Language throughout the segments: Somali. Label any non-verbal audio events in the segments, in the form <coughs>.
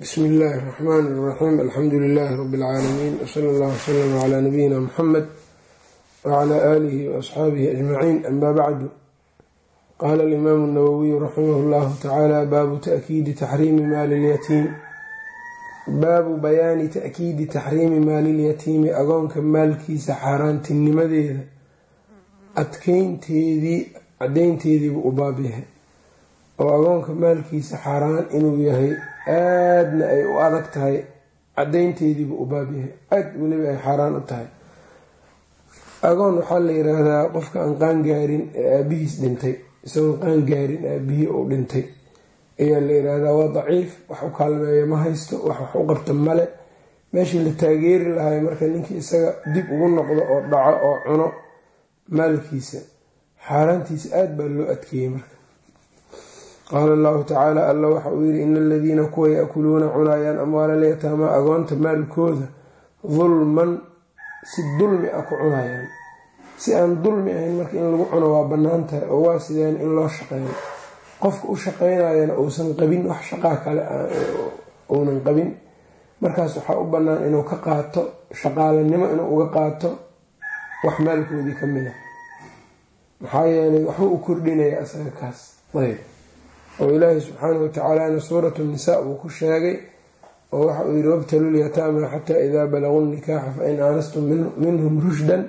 bsmi illaahi اraxmaan اraxiim alxamdu lilaahi rabi اlcaalamiin wsala allah wslama cla nabiyina muxamed wcla aalihi waasxaabihi ajmaciin ama bacdu qaala alimaamu اnawowiyu raximah llahu tacaala baabu takiidi taxriimi maali lyatiim baabu bayaani ta'kiidi taxriimi maalilyatiimi agoonka maalkiisa xaaraantinimadeeda adkeynteedii cadeynteediibuu u baab yahay oo agoonka maalkiisa xaaraan inuu yahay aadna ay u adag tahay cadeynteediibu u baab yahay aad weliba ay xaaraan u tahay. Agoon waxaa la yiraahdaa qofka aan qaangaarin ee aabihiis dhintay isagoon qaangaarin aabihii uu dhintay. Ayaa la yiraahdaa waa daciif wax u kaalmeeya ma haysto wax wax u qabta male meeshii la taageeri lahay marka ninkii isaga dib ugu noqdo oo dhaco oo cuno maalkiisa xaaraantiisa aada baa loo adkeeyey marka qaala allahu tacaala alla waxa uu yidhi ina aladiina kuwa ya-kuluuna cunayaan amwaalaleyataama agoonta maalkooda dulman si dulmi ah ku cunayaan. Si aan dulmi ahayn marka in lagu cuno waa bannaan tahay oo waa sideen in loo shaqeeyo. Qofka u shaqeynayana uusan qabin wax shaqaa kale uunan qabin. Markaas waxaa u bannaan inuu ka qaato shaqaalanimo inuu uga qaato wax maalkoodii ka mid a maxaa yeelay waxba u kordhinaya asaga kaas ayb oo ilaahi subxaanahu watacaalana suuratu nisaa uu ku sheegay oo waxa uu yihi wabtalu lyataama xataa idaa balaguu nikaaxa fain aanastum minhum rushdan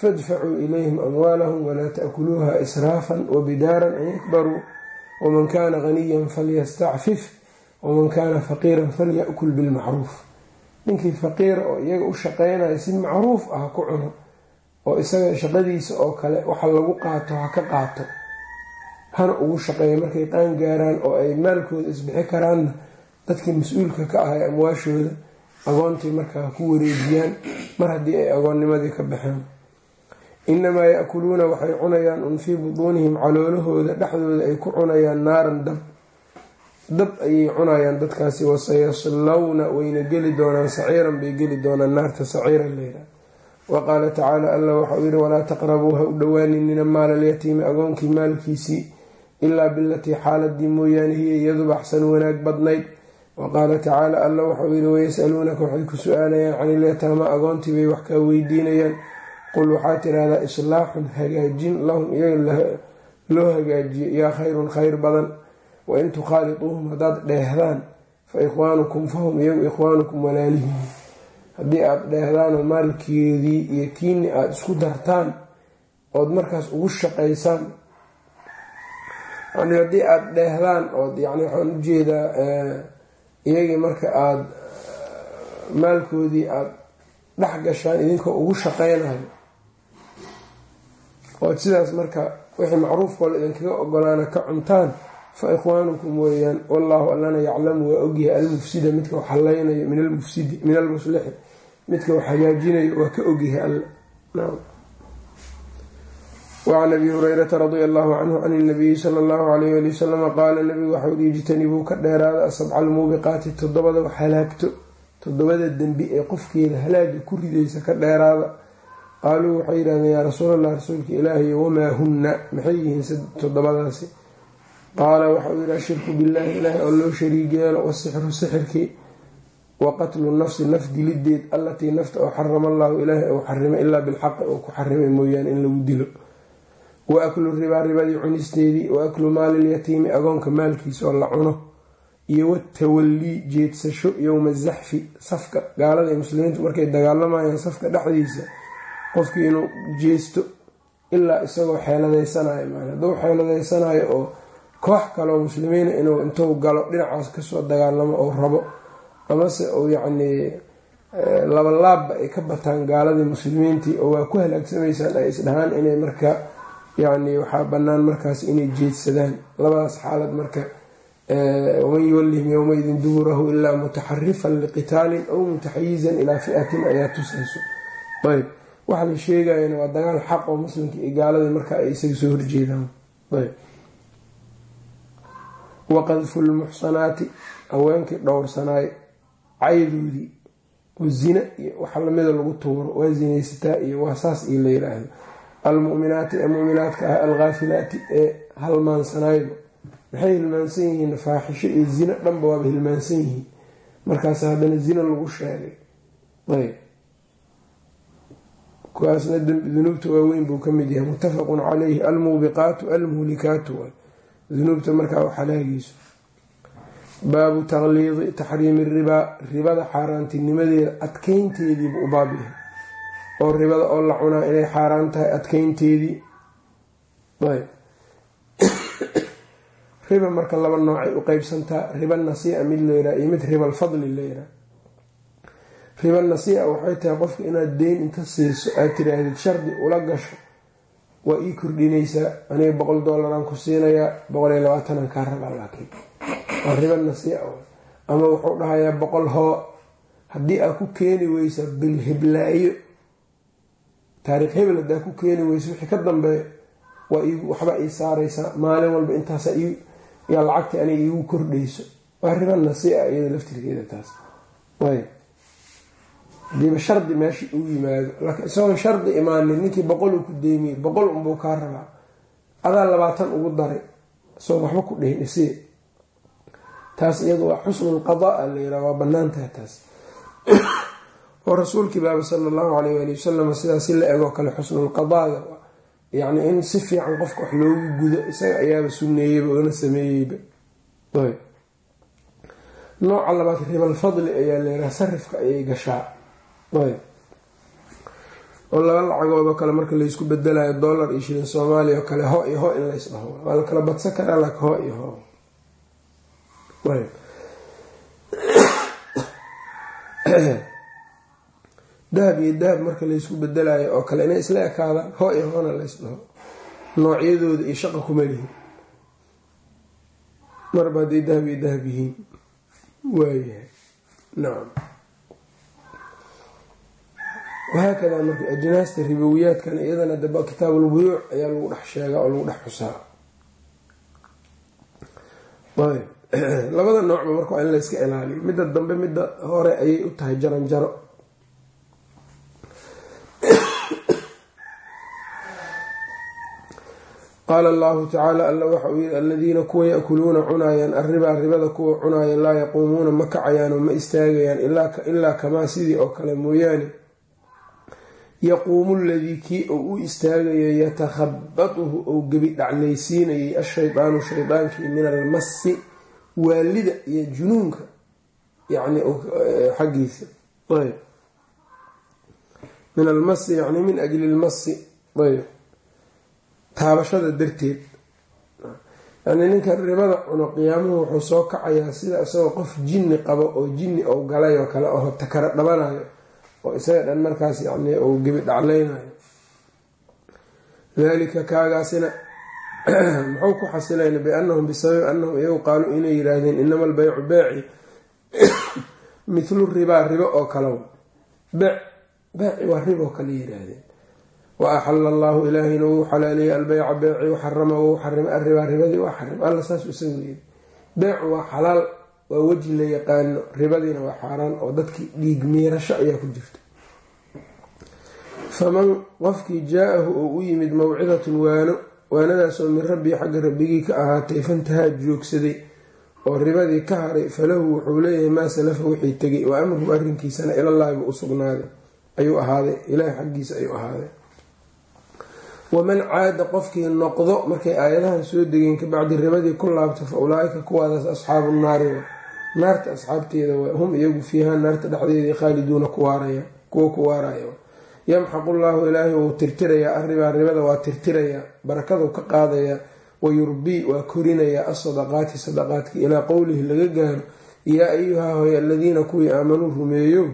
fadfacuu ilayhim amwaalahum walaa taakuluuha israafan wabidaaran an yakbaruu. Waman kaana haniyan falyastacfif waman kaana faqiiran falyakul bilmacruuf. Ninkii faqiira oo iyaga u shaqeynaya si macruuf ah ku cuno oo isaga shaqadiisa oo kale waxa lagu qaato ha ka qaato hana ugu shaqeeya markay qaan gaaraan oo ay maalkooda isbixi karaanna dadkii mas'uulka ka ahay amwaashooda agoontii markaa ku wareejiyaan mar haddii ay agoonnimadii ka baxeen inamaa ya-kuluuna waxay cunayaan un fii buduunihim caloolahooda dhexdooda ay ku cunayaan naaran dab. Dab ayay cunayaan dadkaasi wasayaslawna wayna geli doonaan saciiran bay geli doonaan naarta saciiran layidhaha wa qaala tacaala alla waxauu yihi walaa taqrabuu ha u dhowaaninina maalalyatiimi agoonkii maalkiisii ilaa bilatii xaaladii mooyaane hiya iyadu axsan wanaag badnayd wa qaala tacaala alla waxauu yihi wayas-aluunaka waxay ku su'aalayaan can ilyataama agoontii bay wax kaa weydiinayaan qul waxaa tirahdaa islaaxun hagaajin lahum iyaga loo hagaajiyo yaa khayrun khayr badan wain tukhaaliduuhum haddaad dheehdaan fa ikhwaanukum fahum iyagu ikhwaanukum walaalihiin haddii aada dheehdaanoo maalkeedii iyo kiini aada isku dartaan ood markaas ugu shaqaysaan yani haddii aada dheehdaan ood yani waxaan u jeedaa iyagii marka aada maalkoodii aada dhex gashaan idinkoo ugu shaqeynayo ood sidaas marka wixii macruufkoola idinkaga ogolaana ka cuntaan fa ikhwaanukum weeyaan wallaahu allana yaclamu waa ogyahay almufsida midka wax haleynayo min almufsidi min almuslixi midka wax hagaajinayo waa ka ogyahay alla wacan abi hurayrata radia allahu canhu can inabiyi sala allahu alayh ali wasalama qaala nabigu waxau yihi ijtanibuu ka dheeraada asabca almuubiqaati toddobada wax halaagto toddobada dembi ee qofkeeda halaaga ku ridaysa ka dheeraada qaaluu waxay yidhahdeen yaa rasuulallah rasuulka ilaahay wamaa hunna maxay yihiin toddobadaasi qaala waxauu yihi ashirku billaahi ilaahay oo loo shariig yeelo wasixru sixirkii wa qatlu nafsi naf dilideed allatii nafta oo xarama allaahu ilaahay ou xarimay ilaa bilxaqi oo ku xarimay mooyaane in lagu dilo wa aklu ribaa ribadii cunisteedii wa aklu maalilyatiimi agoonka maalkiisa oo la cuno iyo watawallii jeedsasho yowma zaxfi safka gaalada muslimiintu markay dagaalamayaan safka dhexdiisa qofkii inuu jeesto ilaa isagoo xeeladaysanayo maa hadduu xeeladaysanayo oo koox kaleo muslimiina inuu intuu galo dhinacaas ka soo dagaalamo ou rabo amase uu yacnii labalaabba ay ka bataan gaaladii muslimiintii oo waa ku halaagsamaysaan ay isdhahaan inay marka yacni waxaa bannaan markaas inay jeedsadaan. Labadaas xaalad marka waman yuwallihim yowmaidin duburahu ilaa mutaxarifan liqitaalin aw mutaxayizan ilaa fi'atin ayaa tusayso. Ayb waxa la sheegayana waa dagaal xaq oo muslimka iyo gaaladii marka ay isaga soo horjeedaan. Ayb waqadfu lmuxsanaati haweenkii dhowrsanaay caydoodii oo zina iyo waxa lamida lagu tuuro waa zinaysataa iyo waa saas iyo la yiraahdo almuminaati ee muminaadka ah alkhaafilaati ee halmaansanayba maxay hilmaansan yihiin faaxisho iyo zino dhanba waaba hilmaansan yihiin markaas haddana zina lagu sheegay ayb kuwaasna dunuubta waaweyn buu ka mid yahay muttafaqun calayhi almuubiqaatu almuhlikaatu dunuubta markaa u xalaagiisu baabu taqliidi taxriimi ribaa ribada xaaraantinimadeeda adkeynteediibu u baab yahay oo ribada oo la cunaa inay xaaraan tahay adkeynteedii ayb. <coughs> Riba marka laba noocay u qeybsantaa riba nasiica mid layraa iyo mid riba alfadli layraa riba nasiica waxay tahay qofka inaad deyn inta siiso aad tiraahdid shardi ula gasho waa ii kordhinaysaa aniga boqol doolaraan ku siinayaa boqol iyo labaatanaan kaa rabaa laakiin. Waa riba nasiica ama wuxuu dhahayaa boqol hoo. Haddii aad ku keeni weysa bil hiblaayo taariikh hebel haddaa ku keeni weysa wixii ka dambeeya waa waxba ii saaraysaa maalin walba intaasa yaa lacagta aniga iigu kordhayso. Waa riba nasiica iyada laftirkeeda taas. Ayb shardi meesha uu yimaado laakiin isagoon shardi imaanin ninkii boqol uu ku deymiyey boqol unbuu kaa rabaa. Adaa labaatan ugu daray isagoon waxba ku dhihin isii taas iyadu waa xusnul qadaa la yiraa waa banaantaha taas oo rasuulkii baaba sala allahu caleyh waali wasalam sidaa si la egoo kale xusnulqadaaga yacni in si fiican qofka wax loogu gudo isaga ayaaba suneeyeyba oona sameeyeyba ayb. Nooca labaad ribalfadli ayaa layiraha sarifka ayay gashaa. Ayb. Oo laba lacagoodoo kale marka laysku bedelayo dollar iyo shilin soomaaliya oo kale ho iyo ho in lays dhaho. Waa la kala badsan karaa laakiin ho iyo ho. Ayb <clears throat> <coughs> dahab iyo dahab marka laysku bedelayo oo kale inay isla ekaadaan ho iyo hona lays dhaho noocyadooda iyo shaqa kuma lihin marba hadday dahab iyo dahab yihiin waayahay nacam wahaakadaa marka ajnaasta ribowiyaadkan iyadana daba kitaabulbuyuuc ayaa lagu dhex sheegaa oo lagu dhex xusaa. <clears throat> Labada noocba marka waa in layska ilaaliyo. Midda dambe midda hore ayay u tahay jaran qaala allahu tacaala alla waxa uu yiri aladiina kuwa yakuluuna cunaayaan arribaa ribada kuwa cunaaya laa yaquumuuna ma kacayaan oo ma istaagayaan ilaa kamaa sidii oo kale mooyaane yaquumu ladii kii uu u istaagayo yatakhabatuhu ou gebi dhaclaysiinayay ashaydaanu shaydaankii min almasi waalida iyo junuunka yani xaggiisa min almasi yani min ajli lmasi ayb taabashada darteed. Yani ninka ribada cuno qiyaamuhu wuxuu soo kacayaa sida isagoo qof jinni qabo oo jinni ou galay oo kale oo takara dhabanayo oo isaga dhan markaas yani uu gebi dhaclaynayo. Dalika kaagaasina <clears throat> muxuu ku xasilayna biannahum bisababi annahum iyagu qaaluu inay yiraahdeen inama albaycu beeci <clears throat> mithlu ribaa ribo oo kale. Bec beeci waa ribo oo kale yiraahdeen wa axala allahu ilaahayna wuu xalaaleeyey albeyca beeci waxarama wou xarimay arribaa ribadii waa xarim alla saas isagu yiri beecu waa xalaal waa weji la yaqaano ribadiina waa xaaraan oo dadkii dhiig miirasho ayaa ku jirta faman qofkii jaa-ahu oo u yimid mawcidatun waano waanadaasoo min rabbii xagga rabbigii ka ahaatay fantahaa joogsaday oo ribadii ka haray falahu wuxuu leeyahay maa salafa wixii tegay wa amruhu arrinkiisana ilallaahi buu u sugnaaday ayuu ahaaday ilaahi xaggiisa ayuu ahaaday waman caada qofkii noqdo markay aayadahan soo degeen kabacdi ribadii ku laabto fa ulaa-ika kuwaadaas asxaabu naari naarta asxaabteeda hum iyagu fiihaa naarta dhexdeedii khaaliduuna kuwa ku waaraya yamxaqu llaahu ilaahay wuu tirtirayaa arribaa ribada waa tirtirayaa barakadu ka qaadayaa wayurbii waa korinayaa asadaqaati sadaqaadka ilaa qowlihi laga gaaro yaa ayuhaa hoy aladiina kuwii aamanuu rumeeyo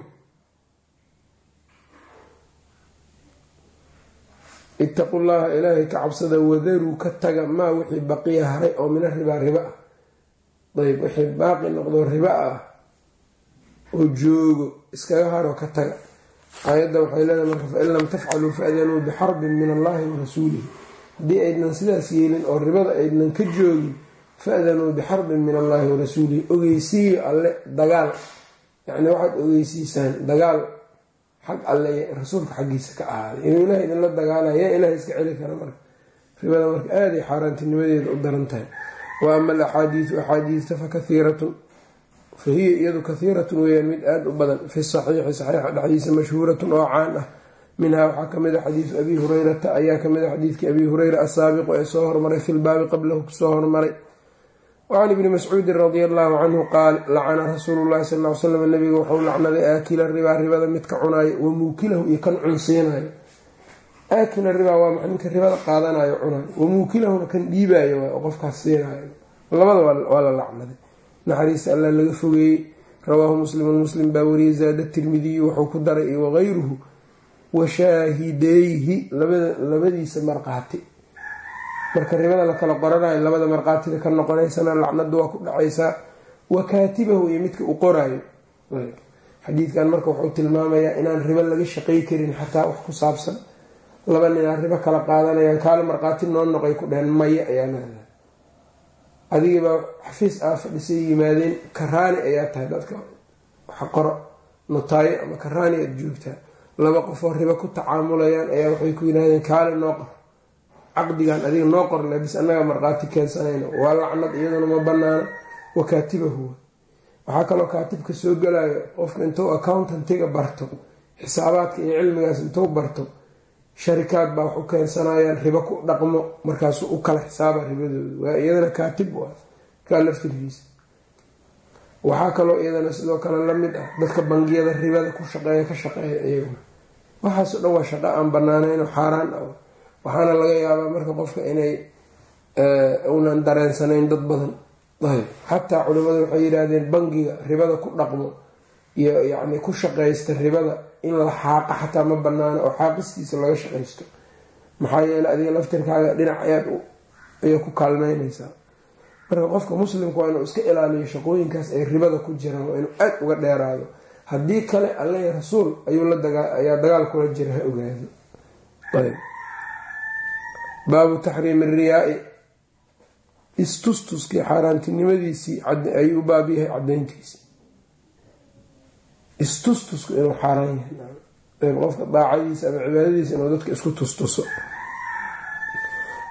itaqu llaha ilaahay ka cabsada wadaruu ka taga maa wixii baqiya haray oo mina ribaa riba. Ah ayb wixii baaqi noqdo riba ah oo joogo iskaga haro ka taga. Aayadda waxay leedahay marka fain lam tafcaluu faadanuu bixarbin min allahi wa rasuulihi. Haddii aydnan sidaas yeelin oo ribada aydnan ka joogin fa-danuu bixarbin min allahi wa rasuulihi. Ogeysiiyo alle dagaal. Yacni waxaad ogeysiisaan dagaal xag alle rasuulka xaggiisa ka ahaaday. Inuu ilaah idinla dagaalaya yaa iska celi kara marka. Ribada marka aaday xaaraantinimadeeda u daran tahay. Wa ama alaxaadiidu axaadiista fa kahiiratun fa hiya iyadu kahiiratun weyaan mid aada u badan. Fi saxiixi saxiixa dhexdiisa mashhuuratun oo caan ah. Minhaa waxaa ka mid a xadiidu abi hurayrata ayaa ka mid a xadiidkii abi hureyra asaabiqu ee soo hormaray fi lbaabi qablahu ku soo hormaray wacan ibni mascuudin radia allahu canhu qaal lacana rasuulu llahi sal l slam nabiga wuxuu lacnaday aakila ribaa ribada midka cunaayo wa muukilahu iyo kan cunsiinayo aakila ribaa waa ninka ribada qaadanayo cunayo wa muukilahuna kan dhiibaayo oo qofkaas siinayo labada waa la lacnaday naxariista alla laga fogeeyey rawaahu muslimun muslim baa wariyey zaada tirmidiyu wuxuu ku daray wagayruhu washaahideyhi labadiisa marqaati marka ribada la kala qoranayo labada marqaatida ka noqonaysana lacnadu waa ku dhacaysaa wa kaatibahu iyo midka uu qoraayo. Xadiidkan marka wuxuu tilmaamayaa inaan ribo laga shaqay karin xataa wax ku saabsan. Laba ninaa ribo kala qaadanayaan kaale markhaati noo noqay ku dheheen maya ayaa leedahay adigiibaa xafiis aa fadhisay yimaadeen karaani ayaa tahay dadka. Waxa qoro notaayo ama karaani aad joogtaa. Laba qofoo ribo ku tacaamulayaan ayaa waxay ku yidhahdeen kaale noo qor caqdigan adiga noo qorle bis annaga markhaati keensanayna waa lacnad iyaduna ma banaana wa kaatibahu waxaa kaloo kaatibka soo galayo qofka intuu accountantiga barto xisaabaadka iyo cilmigaas intuu barto sharikaad baa wax u keensanayaan ribo ku dhaqmo markaasuu u kala xisaaba ribadooda waa iyadana kaatib u ah kaa laftirkiisa. Waxaa kaloo iyadana sidoo kale la mid ah dadka bangiyada ribada ku shaqeeya ka shaqeeya iyaguna waxaasoo dhan waa shaqo aan banaanayn oo xaaraan ah waxaana laga yaabaa marka qofka inay unan dareensanayn dad badan. Ayb xataa culimadu waxay yidhaahdeen bangiga ribada ku dhaqmo iyo yacni ku shaqaysta ribada in la xaaqa xataa ma banaano oo xaaqistiisa laga shaqaysto. Maxaa yeele adiga laftirkaaga dhinac ayaad ayaa ku kaalmeynaysaa marka qofka muslimka waa inuu iska ilaaliyo shaqooyinkaas ay ribada ku jiraan waa inuu aada uga dheeraado. Haddii kale alle rasuul ayuu la ayaa dagaal kula jira ha ogaado baabu taxriimi riyaa-i. Istustuskii xaaraantinimadiisii ayuu baab yahay cadayntiisi istustusku inuu xaaraan yahay. Qofka daacadiisa ama cibaadadiisa inuu dadka isku tustuso.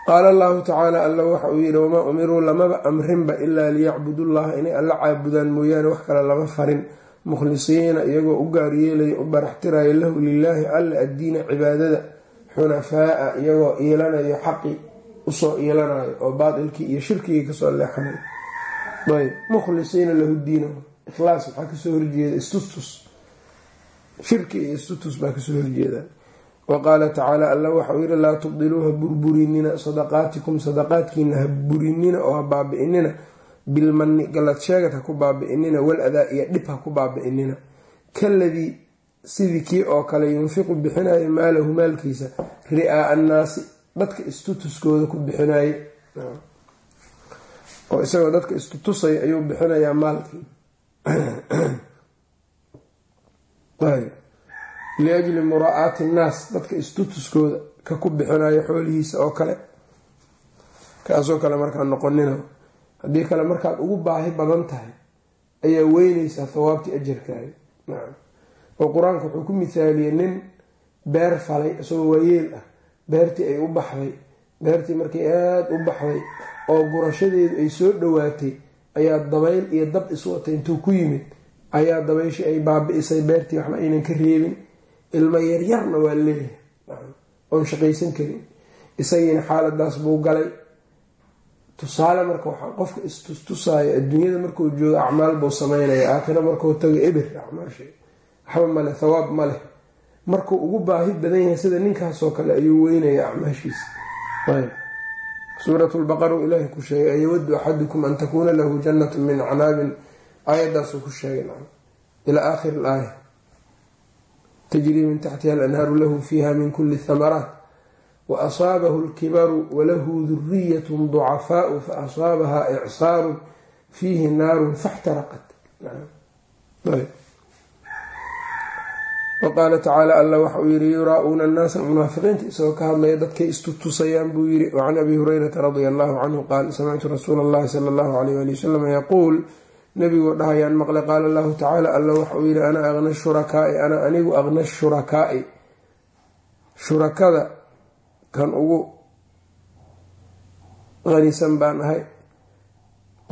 Qaala allahu tacaala alla waxa uu yihi wamaa umiruu lamaba amrinba ilaa liyacbudullaha. Inay alla caabudaan mooyaane wax kale lama farin. Mukhlisiina iyagoo u gaaryeelaya u baraxtiraya lahu lilaahi alla addiina cibaadada xunafaa-a iyagoo iilanayo xaqi u soo iilanayo oo baatilkii iyo shirkigii ka soo leexanayo ayb mukhlisiina lahu diinahu ikhlaas waxaa ka soo horjeeda istustus shirki iyo istutus baa ka soo horjeeda. Wa tacaala alla waxauu yihi laa tubdiluuha burburinina sadaqaatikum. Sadaqaadkiina ha burinina oo ha baabi'inina. Bilmani gallad sheegad ha ku baabi'inina. Iyo dhib ha ku baabi'inina. Kaladii sidii kii oo kale yunfiqu bixinayo maalahu maalkiisa ri'aa annaasi dadka istutuskooda ku bixinaye oo isagoo dadka istutusaya ayuu bixinayaa maalkii. <clears throat> Liajli muraa'aati innaas dadka istutuskooda ka ku bixinayo xoolihiisa oo kale. Kaasoo kale markaa noqonina haddii kale markaad ugu baahi badan tahay ayaa weynaysaa thawaabtii ajarkaaga oo qur'aanka wuxuu ku mithaaliyey nin beer falay isagoo waayeel ah. Beertii ay u baxday beertii markay aada u baxday oo gurashadeedu ay soo dhowaatay ayaa dabayl iyo dab iswatay intuu ku yimid. Ayaa dabayshii ay baabi'isay beertii waxba aynan ka reebin. Ilmo yaryarna waa leeyahay. Oon shaqaysan karin. Isagiina xaaladaas buu galay. Tusaale marka waxaa qofka istustusaayo adduunyada markuu joogo acmaal buu sameynaya aakhiro markuu tago eber acmaasha waxba male thawaab ma leh. Markuu ugu baahi badan yahay sida ninkaasoo kale ayuu weynaya acmaashiisa suurat lbaqaru ilaahay ku sheegay ayawadu axadukum an takuuna lahu jannatu min acnaabin. Aayadaasuu ku sheegay ilaa aakhiri laaya. Tajrii min taxtiha alanhaaru lahu fiiha min kuli thamaraat waasaabahu lkibaru walahu duriyat ducafaau faasaabaha icsaarun fiihi naarun faxtaraqat waqaala tacaala alla waxa uu yihi yuraa-uuna annaasa munaafiqiinta isagoo ka hadlaya dadkay istutusayaan buu yiri wacan abi hurayrata radia allahu canhu qaal samictu rasuula allahi sala allahu alayh ali wasalam yaquul nabigoo dhahayaan maqle qaala allahu tacaala alla waxa uu yihi ana aqna shurakaai ana anigu aqna shurakaai. Shurakada kan ugu qanisan baan ahay.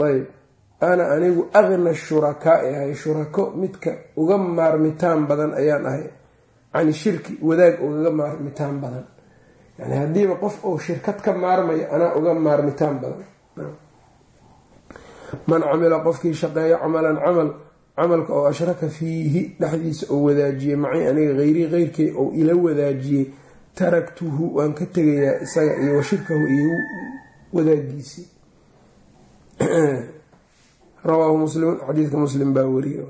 Ayb ana anigu aqna shurakaai ahay shurako midka uga maarmitaan badan ayaan ahay. Can shirki wadaag ugaga maarmitaan badan. Yani haddiiba qof uu shirkad ka maarmayo anaa uga maarmitaan badan. Man camila qofkii shaqeeya camalan camal camalka oo ashraka fiihi dhexdiisa oo wadaajiyey macay aniga hayrii keyrkay oo ila wadaajiyey taraktuhu waan ka tegayaa isaga iyo washirkahu iyo wadaagiisii <clears throat> rawaahu muslimun xadiidka muslim baa weriye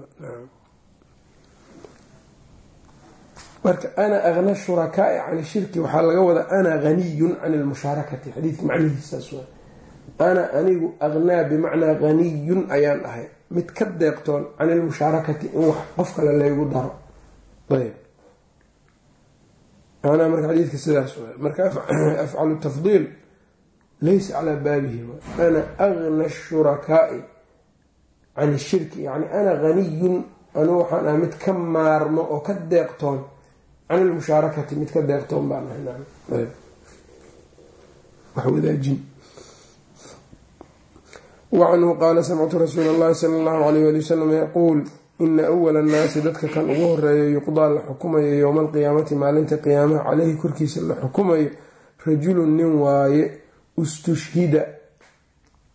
marka ana akna shurakaai can shirki waxaa laga wadaa ana haniyun can lmushaarakati xadiidka macnihiisaas waa ana anigu aknaa bimacnaa haniyun ayaan ahay. Mid ka deeqtoon can ilmushaarakati in wax qof kale laygu daro. Ayb. Manaa marka xadiidka sidaas waay marka afcalu tafdiil laysa calaa baabihi. Ana agna shurakaai can shirki yani ana haniyun anigu waxaan ahay mid ka maarmo oo ka deeqtoon can ilmushaarakati mid ka deeqtoon baan ahay wacanhu qaala samictu rasuula allahi sala allahu alayh ali wasalam yaquul ina awala annaasi dadka kan ugu horreeya yuqdaa la xukumayo yowma alqiyaamati maalinta qiyaamaha caleyhi korkiisa la xukumayo rajulun nin waaye ustushhida.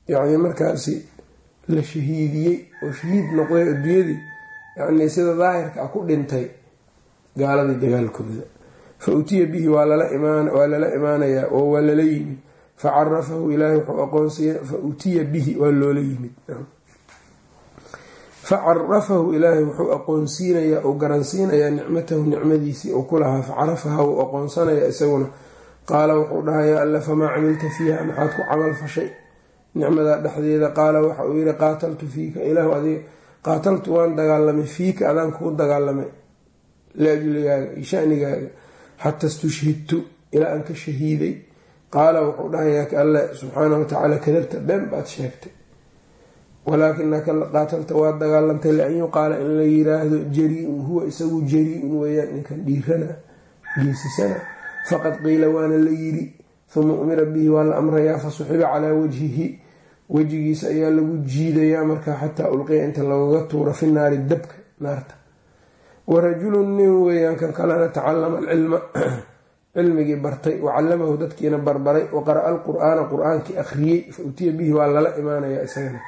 Yacni markaasi la shahiidiyey oo shahiid noqday adduunyadii yacnii sida daahirka ah ku dhintay gaaladii dagaalkooda. Fa utiya bihi waa lala imaanayaa oo waa lala yimid. Facarafahu ilaahay wuxuu aqoonsiiya fa utiya bihi waa loola yimid. Facarafahu ilaahay wuxuu aqoonsiinayaa oo garansiinayaa nicmatahu nicmadiisii uu ku lahaa. Facarafaha wuu aqoonsanayaa isaguna. Qaala wuxuu dhahayaa alla famaa camilta fiiha? Maxaad ku camal fashay nicmadaa dhexdeeda qaala waxa uu yihi qaataltu fiika ilaahu adiga qaataltu waan dagaalamay fiika adaan kuu dagaalamay liajligaaga iyo shanigaaga xata istushhidtu ilaa aan ka shahiiday. Qaala wuxuu dhahayaa alle subxaana watacaala kadabta been baad sheegtay. Walaakinaka qaatalta waad dagaalantay lian yuqaala in la yiraahdo jari-un huwa isagu jari-un weeyaan ninkan dhiirana geesisana. Faqad qiila waana la yiri uma umira bihi waa la amrayaa fasuxiba calaa wajhihi wejigiisa ayaa lagu jiidayaa markaa xataa ulqiya inta looga tuuro fi naari dabka naarta. Warajulun nin weeyaan kan kalena tacalama alcilma <clears throat> cilmigii bartay wacallamahu dadkiina barbaray waqara'a alqur'aana qur'aankii akhriyey fa utiya bihi waa lala imaanayaa isagana.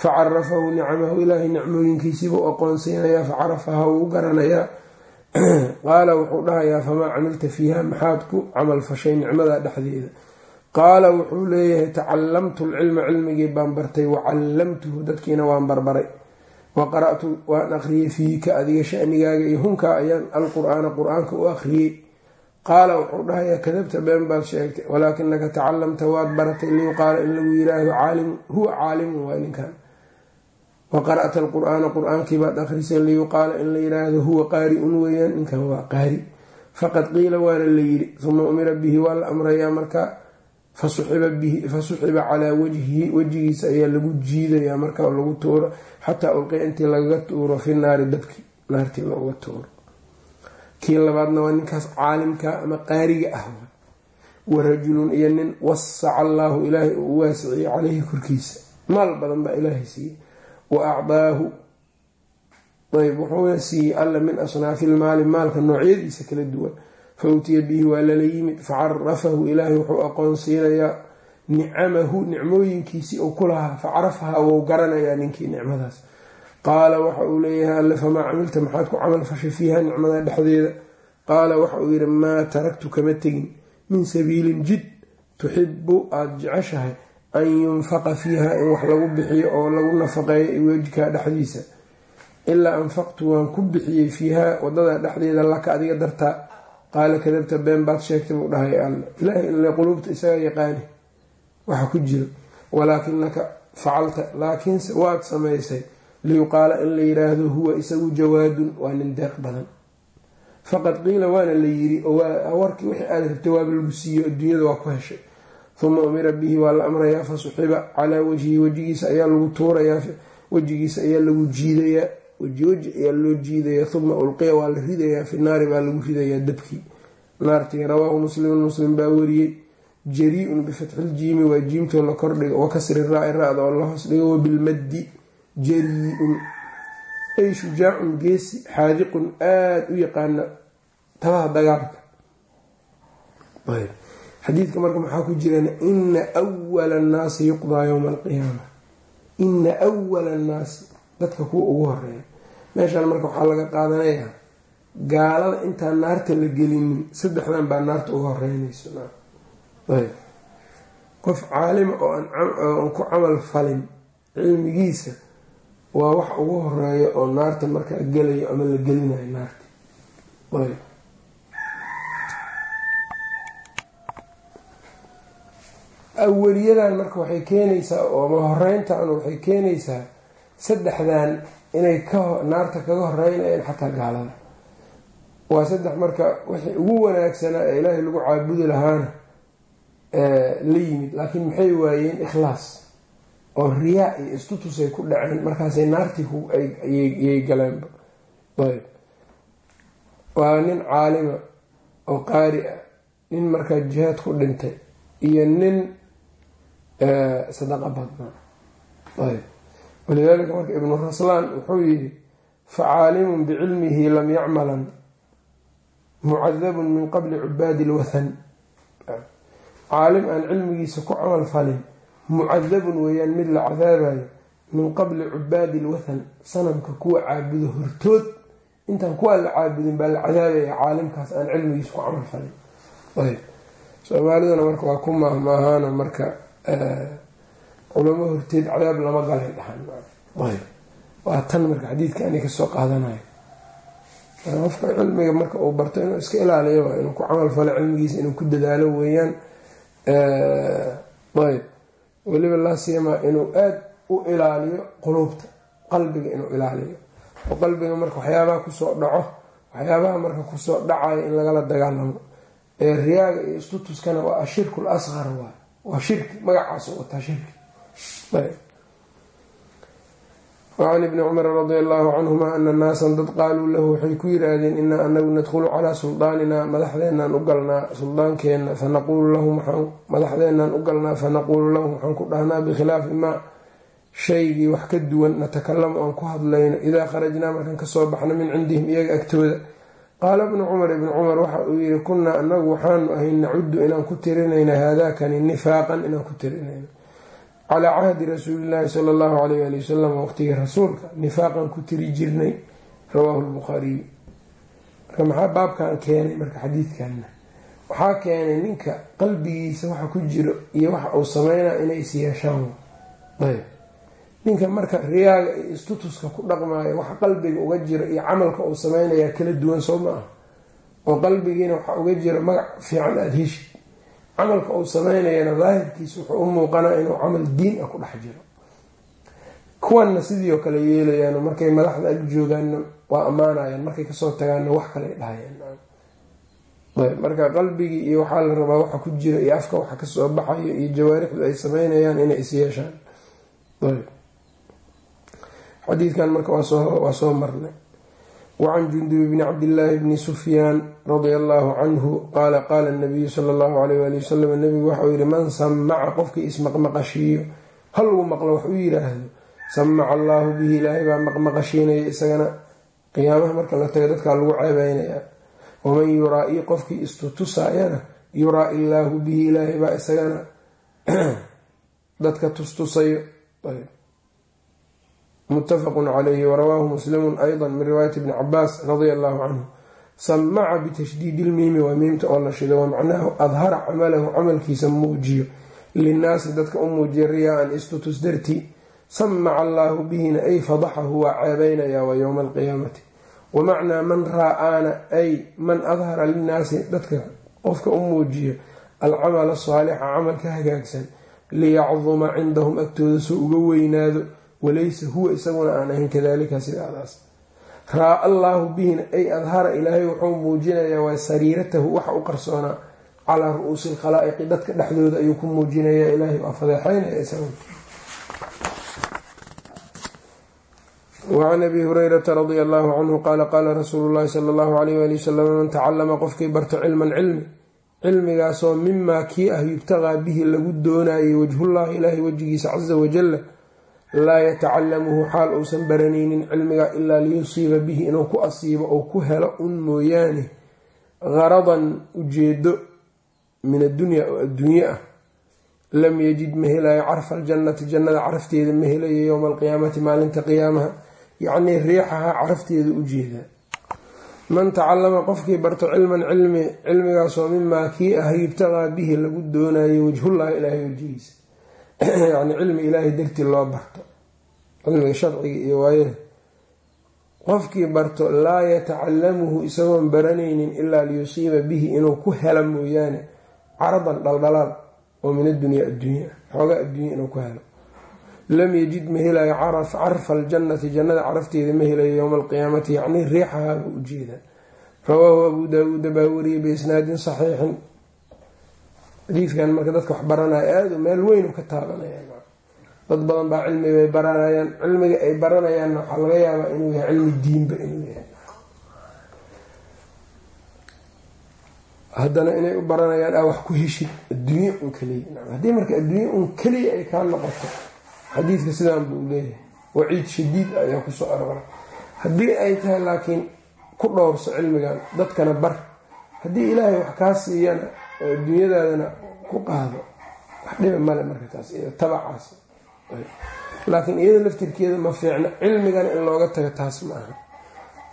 Facarafahu nicamahu ilaahay nicmooyinkiisiibuu aqoonsiinayaa facarafaha wuu garanayaa. <clears throat> Qaala wuxuu dhahayaa famaa camilta fiiha maxaad ku camal fashay nicmada dhexdeeda qaala wuxuu leeyahay tacallamtu lcilma cilmigii baan bartay wacallamtuhu dadkiina waan barbaray. Wa qara'tu waan akhriyey fiika adiga shanigaaga iyo hunkaa ayaan alqur'aana u akhriyey. Qaala wuxuu dhahayaa kadabta been baad sheegtay walaakinaka tacalamta waad baratay liyuqaala in lagu caalimun huwa caalimun waa ninkan. Wa qara'ta alqur'aana baad akhrisay liyuqaala in la yiraahdo huwa qaari-un weeyaan ninkan waa qaari. Faqad qiila waana la yiri uma umira bihi waa la amrayaa markaa fasuxiba calaa wajhihi wejigiisa ayaa lagu jiidayaa marka lagu tuuro xataa ulqiya intii lagaga tuuro fi naari dabki naartii looga tuuro. Kii labaadna waa ninkaas caalimka ama qaariga ah. Wa rajulun iyo nin wasaca allaahu ilaahay uu waasiciyey caleyhi korkiisa. Maal badan baa ilaahay siiyey. Wa acdaahu ayb wuxuuna siiyey alla min asnaafi ilmaali maalka noocyadiisa kala duwan fa utiya bihi waa lala yimid facarafahu ilaahay wuxuu aqoonsiinayaa nicamahu nicmooyinkiisii uu ku lahaa facarafaha wou garanayaa ninkii nicmadaas. Qaala waxa uu leeyahay alle famaa camilta? Maxaad ku camal fashay fiiha nicmada dhexdeeda? Qaala waxa uu yidhi maa taraktu kama tegin. Min sabiilin jid tuxibu aada jeceshahay an yunfaqa fiiha in wax lagu bixiyo oo lagu nafaqeeyo wejkaa dhexdiisa. Ilaa anfaqtu waan ku bixiyey fiiha waddada dhexdeeda laka adiga dartaa qaala kadabta been baad sheegtay buu dhahay alle ilaahay inle quluubta isaga yaqaani waxa ku jiro walaakinaka facalta laakiinse waad samaysay liyuqaala in la yiraahdo huwa isagu jawaadun waa nin deeq badan. Faqad qiila waana la yiri warkii wixii aada rabtay waaba lagu siiyo adduunyada waa ku heshay. Uma umira bihi waa la amrayaa fasuxiba calaa wajhihi wejigiisa ayaa lagu tuurayaa wejigiisa ayaa lagu jiidayaa weji ayaa loo jiidayaa uma ulqiya waa la ridayaa fi naari baa lagu ridayaa dabkii naartii rawaahu muslimun muslim baa wariyey. Jarii-un bifatxiljiimi waa jiimtoo la kordhigo wa kasri raa-i ra-da oo la hoos dhigo wabilmaddi jarii'un. Ay shujaacun geesi xaadiqun aada u yaqaana tabaha dagaalka. Xadiidka marka maxaa ku jiran ina wala annaasi yuqdaa yowma alqiyaama. Ina wala annaasi dadka kuwa ugu horreeya meeshaan marka waxaa laga qaadanayaa gaalada intaan naarta la gelinin saddexdan baa naarta uga horeynayso qof caalima oo aan ku camal falin cilmigiisa waa wax ugu horreeya oo naarta markaa gelayo ama la gelinayo naarta. Awaliyadan marka waxay keenaysaa ooma horeyntan waxay keenaysaa saddexdan inay naarta kaga horeynayeen xataa gaalada. Waa saddex marka wixii ugu wanaagsanaa ee ilaahay lagu caabudi lahaana la yimid. Laakiin maxay waayeen? Ikhlaas. Oo riyaa iyo istutusay ku dhaceen markaasay naartii yay galeenba ayb. Waa nin caalima oo qaari ah. Nin markaa jihaad ku dhintay. Iyo nin sadaqa badnaa. Ayb walidaalika marka ibnu raslaan wuxuu yidhi facaalimun bicilmihi lam yacmalan mucadabun min qabli cubaadi lwathan. Caalim aan cilmigiisa ku camal falin mucadabun weeyaan mid la cadaabayo min qabli cubaadi lwathan sanamka kuwa caabudo hortood. Intaan kuwaa la caabudin baa la cadaabaya caalimkaas aan cilmigiisa ku camal falin. Soomaaliduna marka waa ku maahmaahaano marka culamo horteed cadaab lama galay dhahan ayb waa tan marka xadiidka ani ka soo qaadanayo qofka cilmiga marka uu barto inuu iska ilaaliyo waa inuu ku camal falo cilmigiisa inuu ku dadaalo weeyaan. Ayb weliba laasiyama inuu aada u ilaaliyo quluubta qalbiga inuu ilaaliyo. Oo qalbiga marka waxyaabaha ku soo dhaco waxyaabaha marka ku soo dhacayo in lagala dagaalamo. Ee riyaaga iyo istutuskana waa ashirku l asqar waay waa shirki magacaas wataa shirki wacan ibni cumar radi allahu canhuma ana naasan dad qaaluu lahu waxay ku yiraahdeen inaa anagu nadkhulu calaa suldaanina madaxdeenaan u galnaa suldaankeenna fanaquulu lahu madaxdeenaan u galnaa fanaquulu lahu waxaan ku dhahnaa bikhilaafi maa shaygii wax ka duwan natakalamu aan ku hadlayno idaa kharajnaa markaan ka soo baxno min cindihim iyaga agtooda qaala ibnu cumar ibni cumar waxa uu yihi kunnaa anagu waxaanu ahay nacudu inaan ku tirinayna haadakani nifaaqan inaan ku tirinayno calaa cahdi rasuulillaahi sala allahu alayh ali wasalam waqtigii rasuulka nifaaqan ku tiri jirnay rawaahu lbukhaariyu marka maxaa baabkan keenay? Marka xadiidkanna waxaa keenay ninka qalbigiisa waxa ku jiro iyo waxa uu sameynaa inay is yeeshaan. Ayb. Ninka marka riyaaga iyo istutuska ku dhaqmaayo waxa qalbiga uga jiro iyo camalka uu sameynayaa kala duwan soo ma ah oo qalbigiina waxaa uga jiro magac fiican aada heshid camalka uu sameynayana daahirkiisa wuxuu u muuqanaa inuu camal diin ah ku dhex jiro. Kuwanna sidii oo kale yeelayaan markay madaxda ag joogaanna waa ammaanayaan markay ka soo tagaanna wax kale dhahayaan. Marka qalbigii iyo waxaa la rabaa waxa ku jira iyo afka waxa ka soo baxayo iyo jawaarixdu ay sameynayaan inay is yeeshaan. Ayb. Xadiidkan marka waa soo marnay wacan jundub bni cabdillaahi bni sufyaan radia allaahu canhu qaala qaala nabiyu sala allahu alayh ali wasalam nabigu waxau yihi man samaca qofkii ismaqmaqashiiyo hal lagu maqlo wax u yiraahdo samaca allaahu bihi ilaahay baa maqmaqashiinaya isagana qiyaamaha marka la tago dadkaa lagu ceebeynayaa waman yuraa-i qofkii istutusaayana yuraa illaahu bihi ilaahay baa isagana dadka tustusayo mutafaqun calayhi warawaahu muslimu ayda min riwaayati bni cabaas radia allahu canhu samaca bitashdiidi ilmiimi waa miimta oo la shido wamacnaahu adhara camalahu camalkiisa muujiyo. Linnaasi dadka u muujiya riyaa-an istutus dartii samaca allaahu bihina ay fadaxahu waa ceebeynaya wa yowma alqiyaamati wamacnaa man raa-aana ay man adhara linnaasi dadka qofka u muujiyo alcamala saalixa camalka hagaagsan. Liyacduma cindahum agtooda soo uga weynaado walaysa huwa isaguna aan ahayn kadalika sidaadaas. Raa allaahu bihina ay adhara ilaahay wuxuu muujinayaa waa sariiratahu waxa u qarsoonaa calaa ru-uusi lkhalaa'iqi dadka dhexdooda ayuu ku muujinayaa ilaahay waa fadeexeynaya isaguna wacan abi hurayrata radia allahu canhu qaala qaala rasuulu llahi sala allahu alayh wali wasalam man tacalama qofkii barto cilman cilmi cilmigaasoo mimaa kii ah yubtaqaa bihi lagu doonayay wajhullahi ilaahay wejigiisa casa wajalla laa yatacalamuhu xaal uusan baranaynin cilmiga ilaa liyusiiba bihi inuu ku asiibo ou ku helo un mooyaane garadan ujeedo min addunya oo adduunye ah. Lam yajid ma helayo carfa aljannati jannada carafteeda ma helayo yowma alqiyaamati maalinta qiyaamaha. Yacnii riixaha carafteeda u jeedaa man tacalama qofkii barto cilman cilmi cilmigaasoo mimaa kii ah yubtaqaa bihi lagu doonayo wajhullahi ilaahay wajigiisa <coughs> yacni cilmi ilaahay dartii loo barto. Cilmiga sharciga iyo waayaha qofkii barto laa yatacalamuhu isagoon baranaynin ilaa liyusiiba bihi inuu ku helo mooyaane caradan dhaldhalaal oo min addunya addunya xoogaa addunya inuu ku helo. Lam yajid ma helayo carfa aljannati jannada carafteeda ma helayo yowma alqiyaamati yacnii riixahaaba ujeeda rawaahu abuu daawuuda baa wariyey biisnaadin saxiixin xadiidkan marka dadka wax baranaya aada meel weyn ka taabanaya dad badan baa cilmi bay baranayaan. Cilmiga ay baranayaanna waxaa laga yaabaa inuu yahay cilmi diinba inuu yahay. Haddana inay u baranayaan a wax ku heshid adduunye un keliya. Haddii marka adduunye un keliya ay kaa noqoto xadiidka sidaan buu leeyahay. Waciid shadiid ayaa ku soo arooray haddii ay tahay laakiin ku dhowrso cilmigan dadkana bar. Haddii ilaahay wax kaa siiyana adduunyadaadana ku qaado wax dhiba male marka taas iyo tabacaas. Laakiin iyada laftirkeeda ma fiicna cilmigana in looga tago taas ma aha.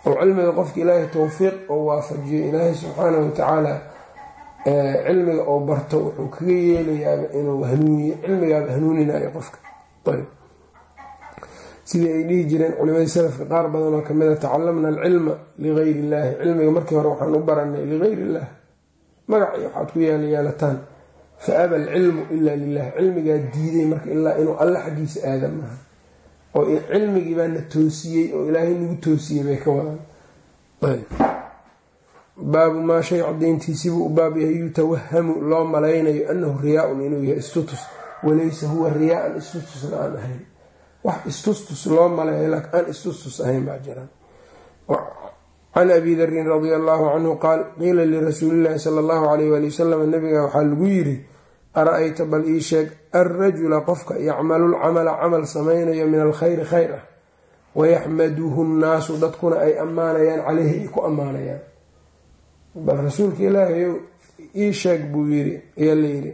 Oo cilmiga qofka ilaahay towfiiq oo waafajiyo ilaahay subxaanahu watacaala cilmiga oo barto wuxuu kaga yeelayaaba inuu hanuuniyo cilmigaaba hanuuninayo qofka. Ayb sidii ay dhihi jireen culimadii salafka qaar badan oo ka mid a tacalamna alcilma ligayr illaahi cilmiga markii hore waxaan u baranay ligayr illah magac iyo waxaad ku yaalayaalataan fa aba alcilmu ilaa lilah cilmigaa diiday marka ilaa inuu alle xaggiisa aada maaha. Oo cilmigii baa na toosiyey oo ilaahay nagu toosiyey bay ka wadaan baabu maa shay cadayntiisibuu u baab yahay yutawahamu loo malaynayo anahu riyaa-un inuu yahay istutus walaysa huwa riyaa-an istutusna aan ahayn. Wax istustus loo maleeyo laakiin aan istustus ahayn baa jiraan can abi darin radia allahu canhu qaal qiila lirasuulillahi sala allahu alayh waali wasalam nabiga waxaa lagu yiri ara-ayta bal ii sheeg alrajula qofka yacmalulcamala camal samaynayo min alkhayri khayr ah wayaxmaduhu nnaasu dadkuna ay ammaanayaan caleyhi ay ku ammaanayaan bal rasuulka ilaahayow ii sheeg buu yiri ayaa layidhi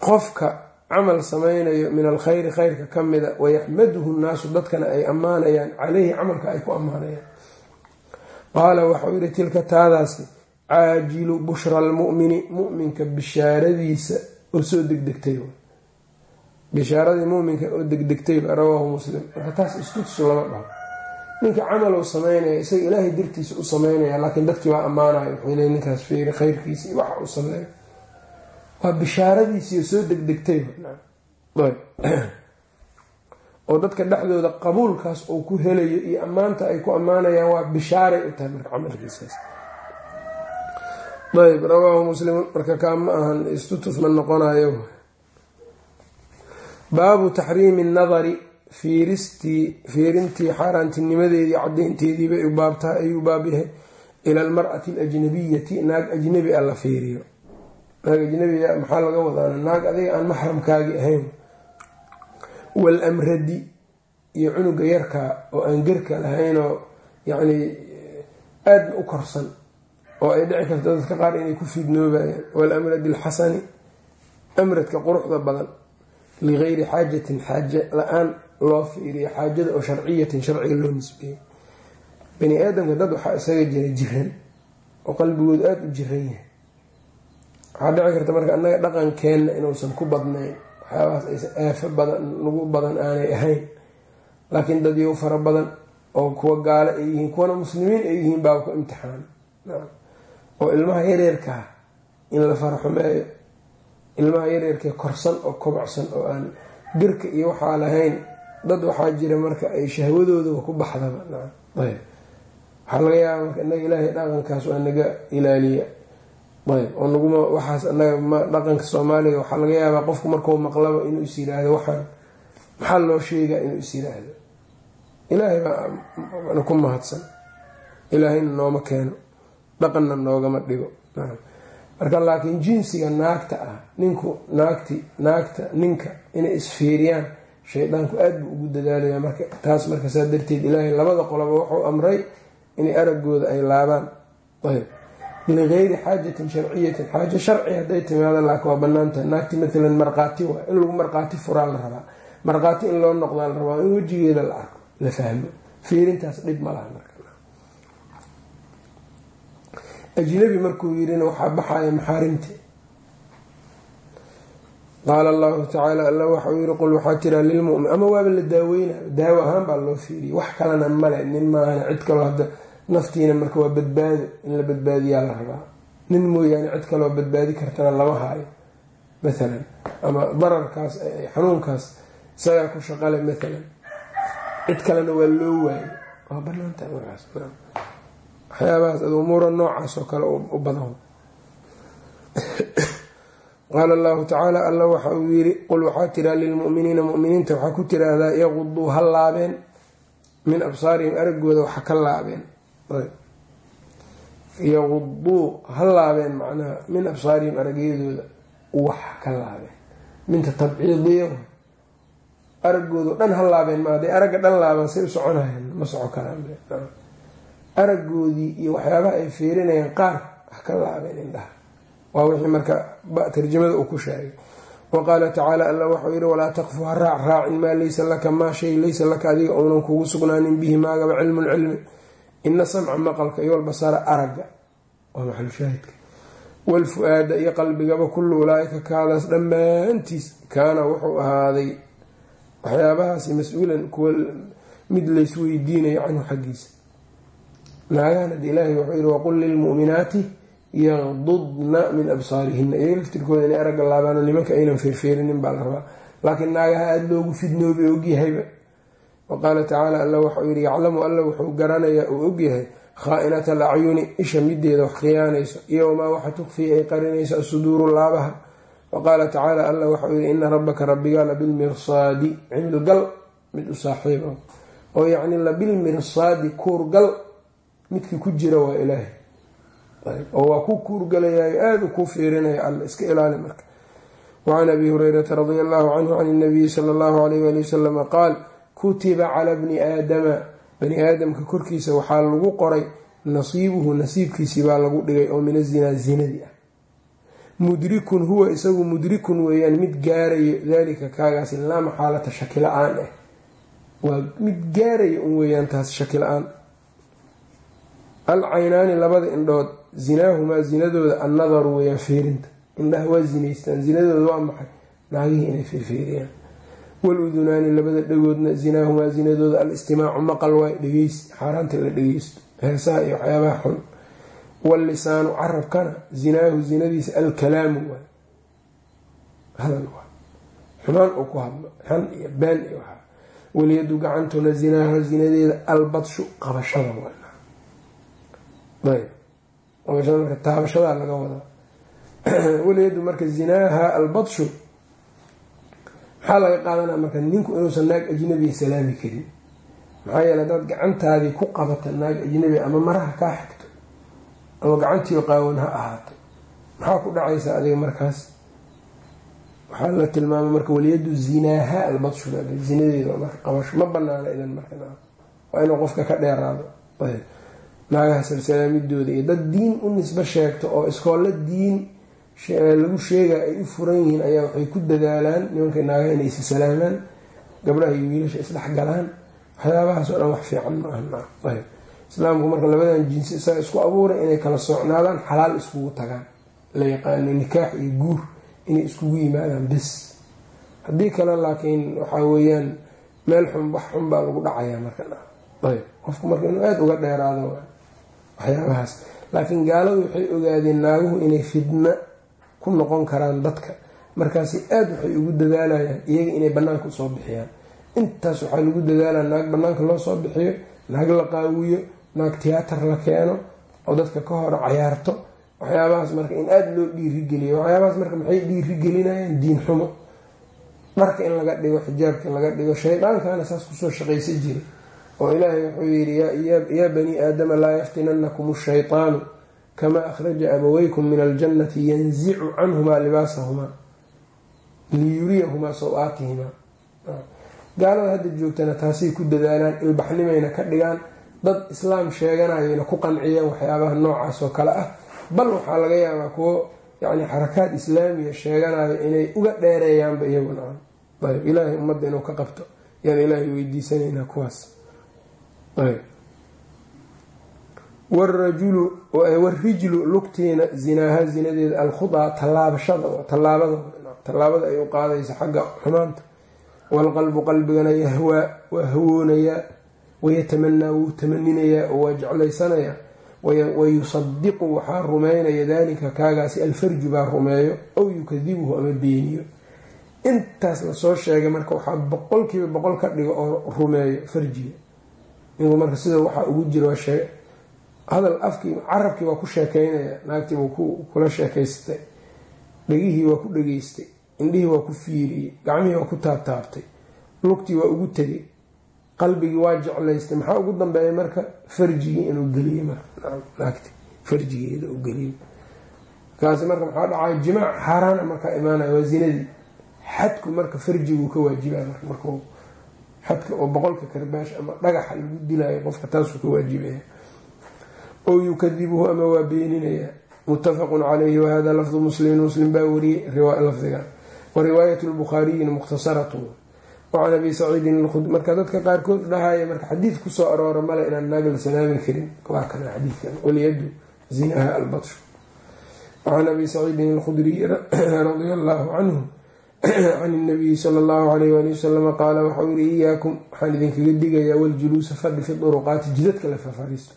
qofka camal samaynayo min alkhayri khayrka ka mida wayaxmaduhu nnaasu dadkana ay ammaanayaan caleyhi camalka ay ku ammaanayaan qaala waxau yihi tilka taadaasi caajilu bushra almu'mini. Muminka bishaaradiisa oo soo degdegtay bishaaradii muminka oo degdegtay rawaahu muslim. Marka taas istutus lama dhaho. Ninka camalow sameynaya isaga ilaahay dartiisa u sameynaya laakiin dadkii baa ammaanaya wuxuu le ninkaas fiiri khayrkiisii waxa uu sameeyo. Waa bishaaradiisii soo degdegtay oo dadka dhexdooda qabuulkaas uu ku helayo iyo ammaanta ay ku ammaanayaan waa bishaaray u tahay marka camalkiisaas ayb rawaahu muslimun marka kaa ma ahan istutus ma noqonayo. Baabu taxriimi nadari fiiristii fiirintii xaaraantinimadeedii cadaynteediiba baabtaa ayuu baab yahay. Ila almar'ati alajnabiyati naag ajnabi a la fiiriyo. Naag ajnabiga maxaa laga wadaana naag adiga aan maxramkaagi ahayn waalamradi iyo cunuga yarkaa oo aan gerka lahaynoo yacni aadna u korsan oo ay dhici karto dadka qaar inay ku fidnoobayaan waalamradi alxasani amradka quruxda badan ligayri xaajatin xaaje la'aan loo fiiriyo xaajada oo sharciyatin sharciga loo nisbeeyey bani aadamka dad waxaa isaga jira jiran oo qalbigoodu aada u jiran yahay. Waxaa dhici karta marka annaga dhaqankeenna inuusan ku badnayn waxyaabahaas aysan aafo badan nagu badan aanay ahayn. Laakiin dad yow fara badan oo kuwa gaalo ay yihiin kuwana muslimiin ay yihiin baa ku imtixaan. Oo ilmaha yareerkaa in la faraxumeeyo ilmaha yareerkee korsan oo kobocsan oo aan garka iyo waxaa lahayn dad waxaa jira marka ay shahwadoodaba ku baxdaba. Waxaa laga yaaba marka inaga ilaahay dhaqankaas waa naga ilaaliya ayb oo naguma waxaas anaga dhaqanka soomaaliga waxaa laga yaabaa qofku markuu maqlaba inuu is yiraahdo waxaan maxaa loo sheegaa inuu is yiraahdo? Ilaahay baana ku mahadsan. Ilaahayna nooma keeno. Dhaqanna noogama dhigo. Marka laakiin jinsiga naagta ah ninku naagti naagta ninka inay isfiiriyaan shaydaanku aada buu ugu dadaalaya marka taas marka saa darteed ilaahay labada qoloba wuxuu amray inay aragooda ay laabaan. Ayb ligayri xaajatin sharciyatin xaajo sharci hadday timaado laakiin waa banaantahay naagti maalan markhaati waa in lagu markhaati furaa la rabaa. Markhaati in loo noqdaa la rabaa. In wejigeeda la arko la fahmo. Fiirintaas dhib ma laha marka. Ajnabi markuu yirina waxaa baxaya maxaarimti qaala allahu tacaala alla waxau yiri qul waxaa tiraa lilmumin ama waaba la daaweynayo. Daawo ahaan baa loo fiiriyay wax kalena male nin maahana cid kaloo hadda naftiina marka waa badbaado in la badbaadiyaa la rabaa. Nin mooyaane cid kaloo badbaadi kartana lama haayo. Maalan ama dararkaas xanuunkaas isagaa ku shaqale maalan cid kalena waa loo waayo. Waa banaantahay markaas waxyaabahaas ad umuura noocaas oo kale u badan. <coughs> Qaala allahu tacaala alla waxa uu yiri qul waxaa tiraa lilmuminiina muminiinta waxaa ku tiraahdaa yaquduu ha laabeen. Min absaarihim aragooda waxa ka laabeen yaquduu ha laabeen macnaha min absaarihim aragyadooda wax ka laabeen. Minta tabciidiya aragoodo dhan ha laabeen ma hadday aragga dhan laabaan say u soconayan ma soco karaan aragoodii iyo waxyaabaha ay fiirinayaan qaar ha ka laabeen indhaha. Waa wixii marka tarjamada uu ku sheegay. Wa qaala tacaala alla waxau yihi walaa taqfu ha raac raacin maa laysa laka maa shay laysa laka adiga uunan kugu sugnaanin bihi maagaba cilmun cilmi ina samca maqalka iyo walbasara aragga waa maxalushaahidka walfu-aada iyo qalbigaba kullu ulaaika kaadaas dhammaantiis kaana wuxuu ahaaday waxyaabahaasi mas'uulan kuwa mid laysweydiinayo canhu xaggiisa. Naagahan haddi ilaahay wuxuu yihi waqul lilmu'minaati yaqdudna min absaarihina iyaga laftirkooda inay aragga laabaano nimanka aynan feerfeerinin baa la rabaa. Laakiin naagaha aada loogu fidnoobay ogyahayba wa qaala tacaala alla waxau yihi yaclamu alla wuxuu garanayaa uu ogyahay khaa-inata al isha mideeda wax khiyaanayso iyo wamaa waxa tukfii ay qarinayso asuduuru laabaha. Wa qaala tacaala alla waxau yihi ina rabbaka rabbigaa labilmirsaadi cimilgal mid u saaxiiba oo yacni labilmirsaadi kuurgal midkii ku jira waa ilaahay. Oo waa ku kuurgalayayo aada u ku fiirinayo alla iska ilaali marka. Wacan abi hurayrata radia allahu canhu can inabiyi sala allahu alayh wali wasalama qaal kutiba cala bni aadama. Bani aadamka korkiisa waxaa lagu qoray nasiibuhu nasiibkiisii baa lagu dhigay oo min azinaa zinadii ah. Mudrikun huwa isagu mudrikun weeyaan mid gaarayo dalika kaagaasi laa maxaalata shaki la'aan ah waa mid gaaraya un weeyaan taas shaki la'aan. Alcaynaani labada indhood zinaahumaa zinadooda annadaru weyaan feerinta indhaha waa zinaystaan zinadooda waa maxay? Naagihii inay feerfeeriyaan waludunaani labada dhagoodna zinaahumaa zinadooda al-istimaacu maqal waay dhegeysi xaaraanta la dhegeysto heesaha iyo waxyaabaha xun. Wallisaanu carabkana zinaahu zinadiisa alkalaamu waay hadal waay xumaan uu ku hadlo xan iyo baan iyo waxaa. Waliyadu gacantuna zinaaha zinadeeda albadshu qabashada waay ayb. Marka taabashadaa laga wadaa <clears throat> waliyadu marka zinaaha albadshu maxaa laga qaadanaa marka ninku inuusan naag ajnabiga salaami karin. Maxaa yeele hadaad gacantaadii ku qabata naag ajnabi ama maraha kaa xigto ama gacantiio qaawan ha ahaato maxaa ku dhacaysa adiga markaas? Waxaa la tilmaamay marka waliyadu zinaaha albadshu zinadeeda marka qabasho ma banaana idan marka waa inuu qofka ka dheeraado. Naagaha salsalaamidooda iyo dad diin u nisbo sheegto oo iskoollo diin lagu sheega ay u furan yihiin ayaa waxay ku dadaalaan nimanka naagaha inay isa salaamaan gabdhaha iyo wiilasha isdhexgalaan waxyaabahaas oo dhan wax fiican islaamku marka labadan jinsi isaga isku abuuray inay kala socnaadaan xalaal iskugu tagaan. La yaqaano nikaax iyo guur inay iskugu yimaadaan bis haddii kale laakiin waxaa weeyaan meel xun wax xun baa lagu dhacayaa marka. Ayb qofku marka inuu aada uga dheeraado waxyaabahaas. Laakiin gaaladu waxay ogaadeen naaguhu inay fidna ku noqon karaan dadka. Markaasi aada waxay ugu dadaalayaan iyaga inay banaanka u soo bixiyaan. Intaas waxaa lagu dadaalaya naag banaanka loo soo bixiyo naag la qaawiyo naag tiyaatar la keeno oo dadka ka hor cayaarto. Waxyaabahaas marka in aada loo dhiirigeliyo waxyaabahaas marka maxay dhiirigelinayaan diin xumo. Dharka in laga dhigo xijaabka in laga dhigo shaydaankana saas ku soo shaqaysa jira oo ilaahay wuxuu yidhi yaa bani aadama laa yaftinanakum shaytaanu kamaa akhraja abaweykum min aljannati yanzicu canhumaa libaasahumaa liyuriyahumaa saw-aatihimaa gaalada hadda joogtana taasay ku dadaalaan ilbaxnimayna ka dhigaan dad islaam sheeganayayna ku qanciyeen waxyaabaha noocaas oo kale ah bal waxaa laga yaabaa kuwo yani xarakaad islaamiya sheeganayo inay uga dheereeyaanba iyaguna ayb ilaahay ummadda inuu ka qabto yaan ilaahay weydiisanaynaa kuwaas ayb warajulu warijlu lugtiina zinaaha zinadeeda alkhudaa tallaabada ay u qaadayso xagga xumaanta waalqalbu qalbigana yahwaa waa hawoonayaa wayatamanaa wuu tamaninayaa waa jeclaysanayaa wayusadiqu waxaa rumeynaya daalika kaagaasi alfarju baa rumeeyo aw yukadibuhu ama beeniyo intaas la soo sheegay marka waxaa boqolkiiba boqol ka dhigo oo rumeeyo farjiga marka sida waxaa ugu jira hadal afkii carabkii waa ku sheekeynaya naagtiibuu kula sheekaystay dhegihii waa ku dhegeystay indhihii waa ku fiiriyey gacmihii waa ku taabtaabtay lugtii waa ugu tegay qalbigii waa jeclaystay. Maxaa ugu dambeeya marka? Farjigii inuu geliyey marnaagti farjigeeda u geliyey. Kaasi marka maxaa dhacay? Jimaac xaaraana markaa imaanaya waa zinadii. Xadku marka farjiguu ka waajibaya marka xadka oo boqolka karbaash ama dhagaxa lagu dilaayo qofka taasuu ka waajibaya ow yukadibuhu ama waa beeninayaa muttafaqun calayhi wahada lafdu muslimin muslim baa wariyey lafdiga wa riwaayat lbukhaariyina mukhtasaratun wacan abi saciidin marka dadka qaarkood dhahaya marka xadiid ku soo aroora male inaan naag la salaami karin waa kana xadiidkan walyadu zinaha albatshu wacan abi saciidin alkhudriy radia allahu canhu can inabiyi sala allahu alayh wali wasalama qaala waxau yihi iyaakum waxaan idinkaga digayaa waljuluusa fadhi fi duruqaati jidadka la fafariisto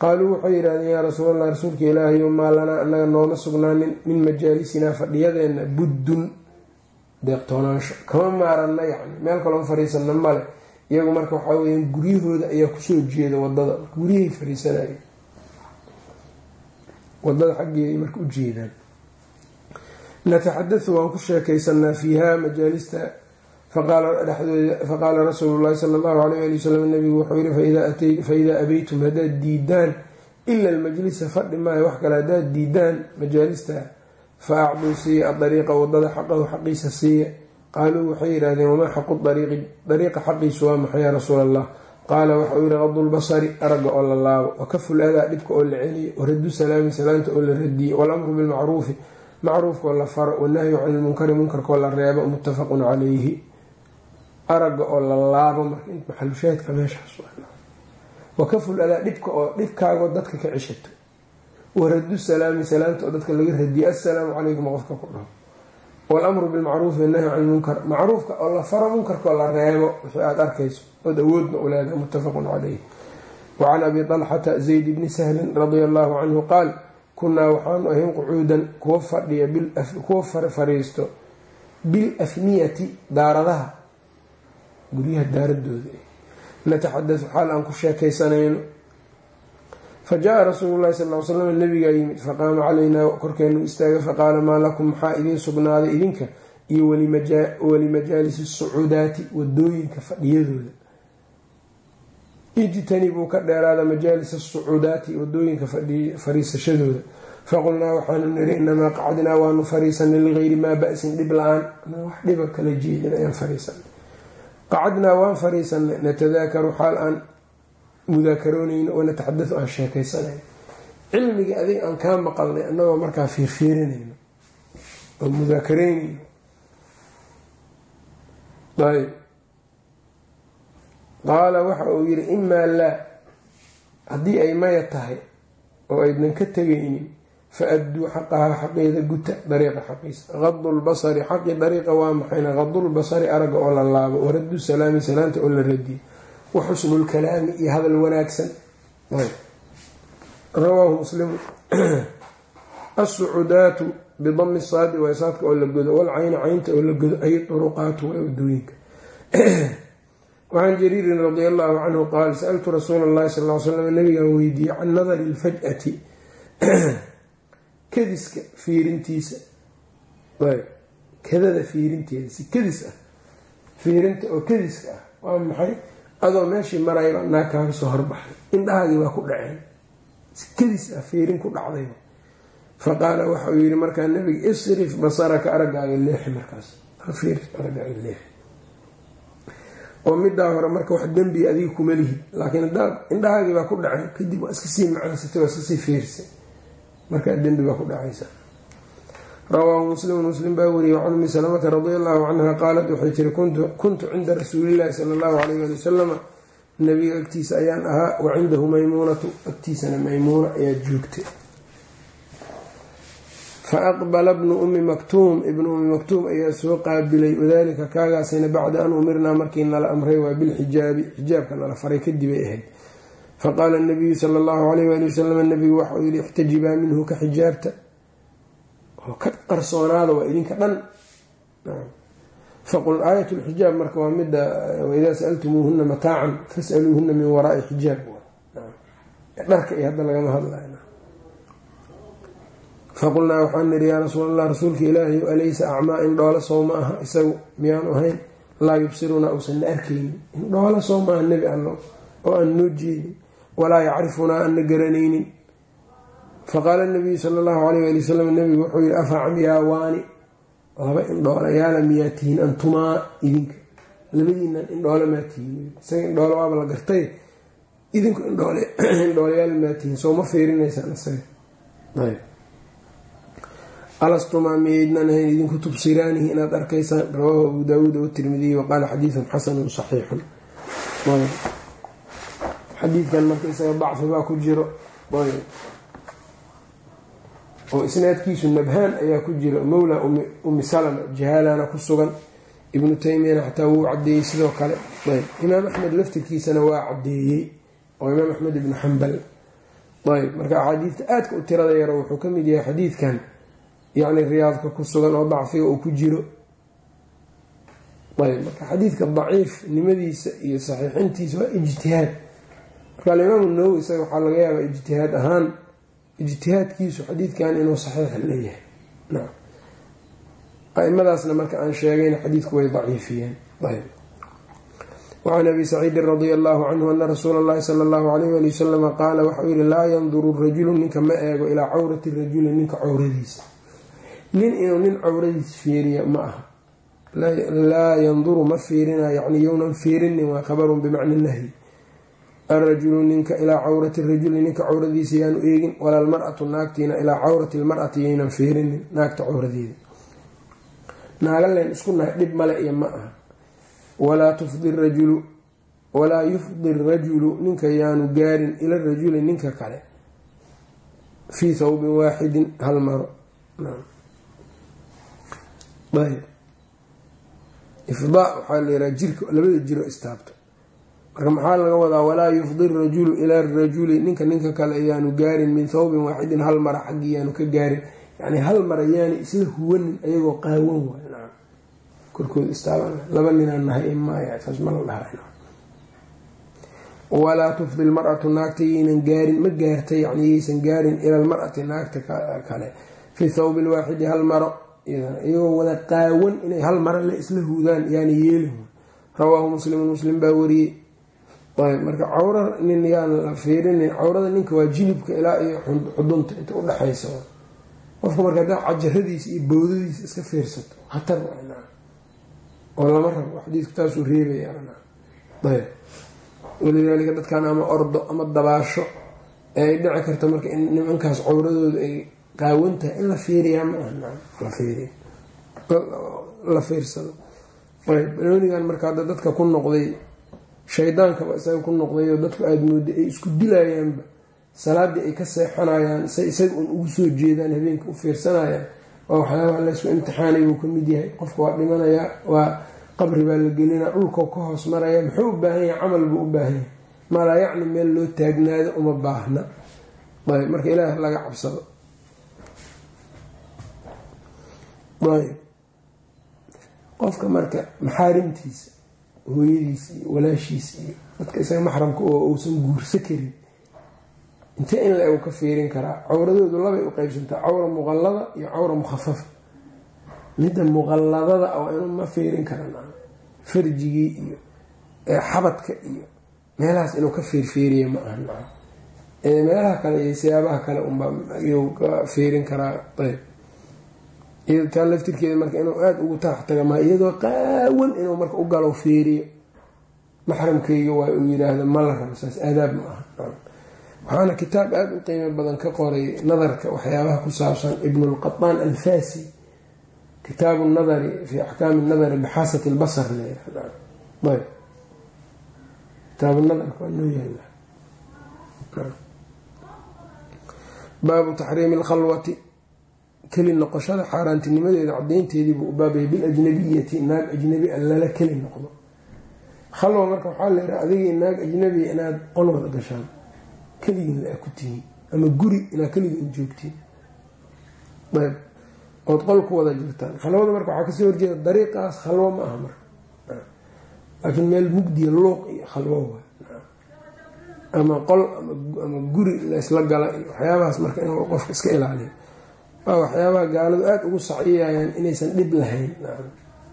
qaaluu waxay yidhahdeen yaa rasuulallah rasuulka ilaahayo maa lanaa annaga nooma sugnaanin min majaalisinaa fadhiyadeenna buddun. Deeqtoonaansho kama maaranna yacni meel kaloon fariisanna male iyagu marka waxaa weyaan guryahooda ayaa ku soo jeeda waddada guryahay fariisanaya waddada xaggeeday marka u jeedaan. Nataxadau waan ku sheekaysanaa fiiha majaalista faqaala rasuulu llahi sala allahu alayh ali wasalam nabigu wuxuu yihi faidaa abaytum haddaad diidaan ila almajlisa fadhi maayo wax kale haddaad diidaan majaalista fa acduu siiya adariiqa waddada xaqahu xaqiisa siiya. Qaaluu waxay yidhahdeen wamaa xaqu dariiqi dariiqa xaqiisu waa maxay yaa rasuul allah qaala waxau yihi qadulbasari aragga oo la laabo wakaful adaa dhibka oo la celiyo waradu salaami salaanta oo la radiyo walamru bilmacruufi macruufkaoo la faro wanahyu can ilmunkari munkarkaoo la reebo muttafaqun calayhi aragga oo la laabo marka maxalushaahidka meeshaas wakaful adaa dhibka oo dhibkaagoo dadka ka ceshato. Waradu salaami salaamta oo dadka laga radiyo assalaamu calaykum qofka ku dhaho. Walamru bilmacruufi wanahyu can ilmunkar macruufka oo la faro munkarkaoo la reebo wixii aada arkayso ood awoodna u leedahay muttafaqun calayhi wacan abi talxata zayd bni sahlin radia allahu canhu qaal kunaa waxaanu ahayn qucuudan kuwa fadhiya kuwa fariisto bil afniyati daaradaha guryaha daaradooda. Nataxadatu xaal aan ku sheekaysanayno fa jaa rasuulu llahi sal l slam nabigaa yimid faqaama calaynaa korkeenu istaaga faqaala maa lakum maxaa idiin sugnaaday idinka iyo walimajaalisi sucuudaati waddooyinka fadhiyadooda? Ijtanibuu ka dheeraada majaalis asucuudaati waddooyinka fariisashadooda. Faqulnaa waxaanu niri inamaa qacdnaa waanu fariisanay ligayri maa ba-sin dhib la'aan. Wax dhiba kala jeedin ayaan fariisanay qacadnaa waan fariisanay natadaakaru xaal aan mudaakaroonayno wanataxadau aan sheekaysanayno cilmigii adig aan kaa maqalnay annagoo markaa fiirfiirinayno oo mudaakaraynayno ayb qaala waxa uu yidhi imaa laa haddii ay maya tahay oo aydnan ka tegaynin fa adduu xaqahaa xaqeeda guta dariiqa xaqiisa qadu lbasari xaqi dariiqa waa maxayna qadulbasari aragga oo la laabo waraddu salaami salaanta oo la radiyo wa iyo hadal wanaagsan rawaahu muslimu asucudaatu bidami saadi waa saadka oo la godo walcayna caynta oo la godo ay duruqaatu waa waddooyinka wacan jariirin radi allahu canhu qaal sa-altu rasuula allahi sal l slam nabigaan weydiiyey can nadari lfaj'ati kadiska fiirintiisa. Kadada fiirinteeda si kadis ah fiirinta oo kadiska ah waa maxay? Adoo meeshii marayba naag kaaga soo horbaxay. Indhahaagii waa ku dhaceen si kadis ah fiirin ku dhacday. Fa qaala waxa uu yihi markaa nabiga isrif basaraka araggaaga leexi markaas. Oo middaa hore marka wax dembi adiga kuma lihid laakiin indhahaagii baa ku dhacay kadib waa iska sii macansatay waa iska sii fiirsay markaa dembi baa ku dhacaysa. Rawaahu muslimu muslim baa wariyey can umi salamata radi allahu canha qaalat waxay tiri kuntu cinda rasuulillahi sala allahu alayh ali wasalama nabiga agtiisa ayaan ahaa wa cindahu maymuunatu. Agtiisana maymuuna ayaa joogtay. Fa aqbala bnu ummi maktuum ibnu ummi maktuum ayaa soo qaabilay wadalika kaagaasina bacda an umirnaa markii nala amray waa bilxijaabi xijaabka nala faray kadibay ahayd faqaala nabiyu sala allahu alayh ali wasalam nabigu waxauu yihi ixtajibaa minhu ka xijaabta oo ka qarsoonaada waa idinka dhan faqul aayat lxijaab marka waa mida waidaa sa'altumuuhuna mataacan fasaluuhuna min waraai xijaab dharka iyo hadda lagama hadlay faqulnaa waxaan nidhi yaa rasuul allah rasuulka ilaahay alaysa acmaa indhoole sow ma aha isagu miyaanu ahayn laa yubsirunaa uusanna arkaynin indhoole sow maaha nebi allo oo aan noo jeedin walaa yacrifunaa aanna garanaynin. Faqaala nabiyu sala allahu alayh ali wasalam nabigu wuxuu yihi afa camyaawaani laba indhoolayaala miyaa tihiin antumaa idinka. Labadiinan indhoole maa tihiin. Isaga indhoole waaba la gartay. Idinku indhoolayaal <clears throat> maa tihiin soo ma fiirinaysaan isaga. Alastumaa miyaydnan ahayn idinku tubsiraanihi inaad arkaysaan. Rawaahu abu daawuud watirmidiy waqaala xadiidun xasanun saxiixun xadiidkan marka isaga dacfi baa ku jiro. Oo isnaadkiisu nabhaan ayaa ku jira mowla umi salama jahaalana ku sugan. Ibnu taymiyana xataa wuu cadeeyey sidoo kale. Ayb. Imaam axmed laftirkiisana waa cadeeyey oo imaam axmed ibnu xambal ayb. Marka axaadiidta aadka u tirada yaro wuxuu ka mid yahay xadiidkan. Yacni riyaadka ku sugan oo dacfiga uu ku jiro. Ayb. Marka xadiidka daciif nimadiisa iyo saxiixintiisa waa ijtihaad marka alimaam nawowi isaga waxaa laga yaabaa ijtihaad ahaan ijtihaadkiisu xadiidkan inuu saxiix leeyahay. Aimadaasna marka aan sheegayna xadiidku way daciifiyeen. Wacan abi saciidin radia allahu canhu ana rasuula allahi sala allahu alayh ali wasalama qaala waxau yihi laa yanduru rajulu ninka ma eego ilaa cawrati rajuli ninka cawradiisa nin inuu nin cawradiis fiiriya ma aha. Laa yanduru ma fiirina yani younan fiirinin waa khabarun bimacna nahyi arajulu ninka ilaa cawrati rajuli ninka cawradiisa yaanu eegin walaa almar'atu naagtiina ilaa cawrati lmar'ati yaynan fiirinin naagta cawradeeda naagaleen isku nahay dhib male iyo ma aha walaa tufdi rajulu walaa yufdi rajulu ninka yaanu gaarin ila rajuli ninka kale fii thawbin waaxidin hal maro ifdaa waxaa la yihaha jirka labada jiro istaabto marka maxaa laga wadaa walaa yufdi rajulu ila rajuli ninka ninka kale ayaanu gaarin min thawbin waaxidin hal mara xaggii yaanu ka gaarin. Yani hal mara yaani isla huwanin ayagoo qaawan waay korkooda istaaban laba ninaan nahay maya saas ma la dhaha walaa tufdi lmar'atu naagta yaynan gaarin ma gaarta yani yaysan gaarin ila lmar'ati naagta kale. Fi thawbi lwaaxidi hal maro iyagoo wada qaawan inay hal maro la isla huudaan yaani yeelin. Rawaahu muslimun muslim baa wariyey marka cawra nin yaan la fiirinin cawrada ninka waa jilibka ilaa iyo xudunta inta udhexaysa qofka marka hadaa cajaradiisa iyo bowdadiisa iska fiirsato hatar oo lama rabo xadiidku taasuu reebayayb walidaalika dadkan ama ordo ama dabaasho ee ay dhici karta marka in nimankaas cawradooda ay qaawan tahay in la fiiriyaa ma aha la fiirsado. Ayb banoonigan marka hadda dadka ku noqday shaydaankaba isaga ku noqday oo dadku aada mooday ay isku dilayaanba salaadii ay ka seexanayaan say isaga un ugu soo jeedaan habeenka u fiirsanayaan waa waxyaabaha laysku imtixaanay buu ka mid yahay. Qofka waa dhimanayaa waa qabri baa la gelinaa dhulkoo ka hoos maraya muxuu u baahan yahay camal buu u baahan yahay. Maalaa yacni meel loo taagnaado uma baahna. Ayb marka ilaah laga cabsado. Ayb. Qofka marka maxaarimtiisa hooyadiisa iyo walaashiisa iyo dadka isaga maxramka oo uusan guursa karin. Intee in la-eg ka fiirin karaa cawradoodu labay u qeybsantaa cawra muqallada iyo cawra mukhafafa. Midda muqalladada oo inu ma fiirin karan farjigii iyo xabadka iyo meelahaas inuu ka fiirfiiriya ma aha. Meelaha kale iyo siyaabaha kale unbaa ayuu ka fiirin karaa ayb taa laftirkeeda marka inuu aada ugu tarax taga maa iyadoo qaawan inuu marka u galo fiiriyo. Maxramkayga waa uu yiraahdo ma la rabo saas aadaab ma aha. Waxaana kitaab aada u qiimo badan ka qoray nadarka waxyaabaha ku saabsan ibnulqataan alfasi kitaabu nadari fi axkaami nadari bixaasati lbasar layb kitaabu nadarka waa noo yaalla baabu taxriimi alkhalwati keli noqoshada xaaraantinimadeeda cadaynteediibuu u baabaya biljnabiyati naag ajnabi lala keli noqdo. Khalwa marka waxaa la yihaa adigii naag ajnabiya inaad qol wada gashaan keligiin la ku tihiin ama guri inaad keligiin joogtiin. Ayb. Ood qol ku wada jirtaan. Khalwada marka waxaa ka soo horjeeda dariiqaas khalwo ma aha marka. Laakiin meel mugdiya luuq iyo khalwo waay. Ama qol ama guri laysla gala iyo waxyaabahaas marka inuu qofka iska ilaaliyo waa waxyaabaha gaaladu aada ugu saciyayaan inaysan dhib lahayn.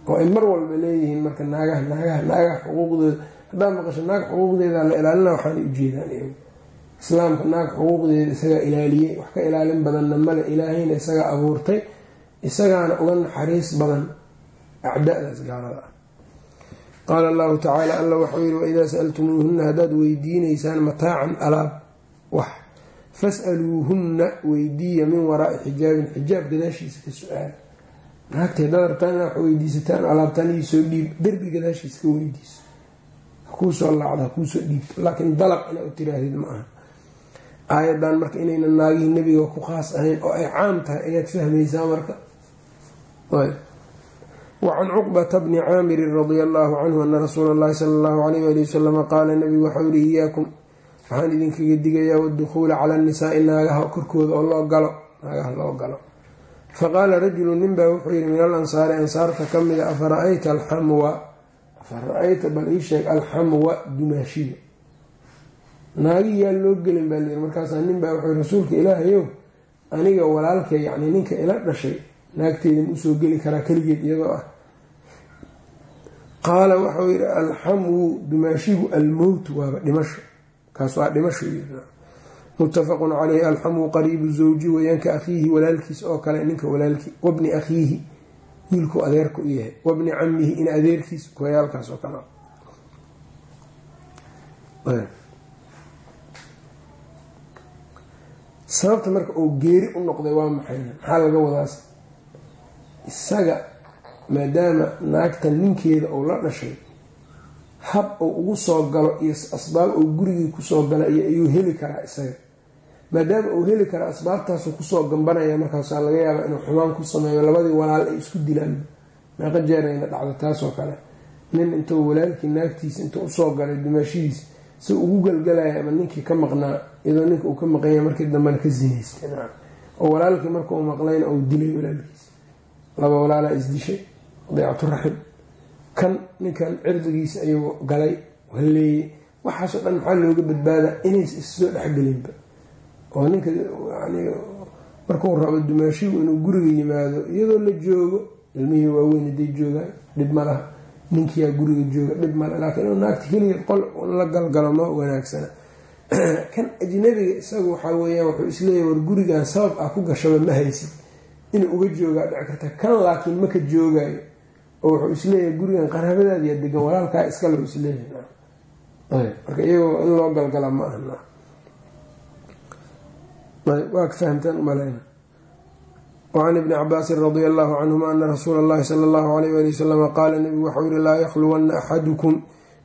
Oo ay mar walba leeyihiin marka naagaha naagaha naagaha xuquuqdooda haddaad maqasho naag xuquuqdeeda la ilaalina waxaanay ujeedaan iyagu. Islaamka naag xuquuqdeeda isagaa ilaaliyey wax ka ilaalin badanna male ilaahayna isagaa abuurtay isagaana uga naxariis badan acdadaas gaalada. Ah qaala allahu tacaala alla waxau yihi waidaa sa-altumuuhunna haddaad weydiineysaan mataacan alaab wax fas'aluuhunna weydiiya min waraai xijaabin xijaab gadaashiisa ka su'aal. Naagta hadaad rabtaan inaa wax weydiisataan alaabtaan iisoo dhiib derbi gadaashiisa ka weydiiso. Hakuusoo laacdo hakuusoo dhiibto laakiin dalaq inaa u tiraahdid ma aha. Aayadan marka inayna naagihii nebiga ku khaas ahayn oo ay caam tahay ayaad fahmaysaa marka? Wacan cuqbata bni caamirin radia allaahu canhu ana rasuula allahi sala allahu alayh ali wasalama qaala nabigu waxau yihi iyaakum waxaan idinkaga digayaa wadukhuula cala annisaai naagaha korkooda oo loo galo naagaha loo galo. Faqaala rajulu ninbaa wuxuu yihi min al ansaari ansaarta ka mida afara-ayta alxamwa? Afara-ayta bal ii sheeg alxamwa dumaashida. Naagi yaa loo gelin baa layiri markaasaa ninbaa wuxuu yihi rasuulka ilaahayow aniga walaalkay yacni ninka ila dhashay naagteeda ma u soo geli karaa keligeed iyadoo ah. Qaala waxau yihi alxamwu dumaashigu almowtu waaba dhimasho kaas waa dhimasho muttafaqun caleyhi alxamwu qariibu zawji weyaan akhiihi walaalkiis oo kale ninka walaalkii wabni akhiihi wiilkuu adeerka u yahay. Wabni camihi in adeerkiis wayaalkaas oo kale. Sababta marka uu geeri u noqday waa maxayna maxaa laga wadaas isaga maadaama naagta ninkeeda uu la dhashay hab uu ugu soo galo iyo asbaab uu gurigii ku soo gala iyo ayuu heli karaa isaga. Maadaama uu heli kara asbaabtaasuu ku soo gambanaya markaasaa laga yaabaa inuu xumaan ku sameeyo labadii walaal ay isku dilaan. Meeqa jeerayna dhacdo taasoo kale. Nin intuu walaalkii naagtiisa intuu u soo galay dumaashidiis si ugu galgalaya ama ninkii ka maqnaa iyadoo ninka uu ka maqanya markii dambena ka zinaystay. Oo walaalkii marka uu maqlayna uu dilay walaalkiisa. Laba walaalaa isdishay daycatu raxim kan ninkan cirdigiisa ayuu galay halleeyey waxaasoo dhan maxaa looga badbaadaa inays issoo dhexgelinba. Oo ninka yani markuu rabo dumaashigu inuu guriga yimaado iyadoo la joogo ilmihii waaweyn haday joogaan dhib malaha ninkiyaa guriga jooga dhib male laakiin inuu naagta keligeed qol la galgalo ma wanaagsana. <clears throat> Kan ajnabiga isagu waxaa weyaan wuxuu isleeyahy war gurigan sabab ah ku gashaba ma haysid. Inuu uga joogaa dhici karta kan laakiin maka joogaayo oo wuxuu is leeyahay gurigan qaraabadaadiyaa degan walaalkaa iskale is leeyahay marka iyagoo in loo galgala ma aha. Waa ka fahamtaan umaleyna wacan ibni cabaasin radia allahu canhuma ana rasuula allahi sala allahu alayh ali wasalama qaala nabigu waxau yihi laa yakhluwanna axadukum.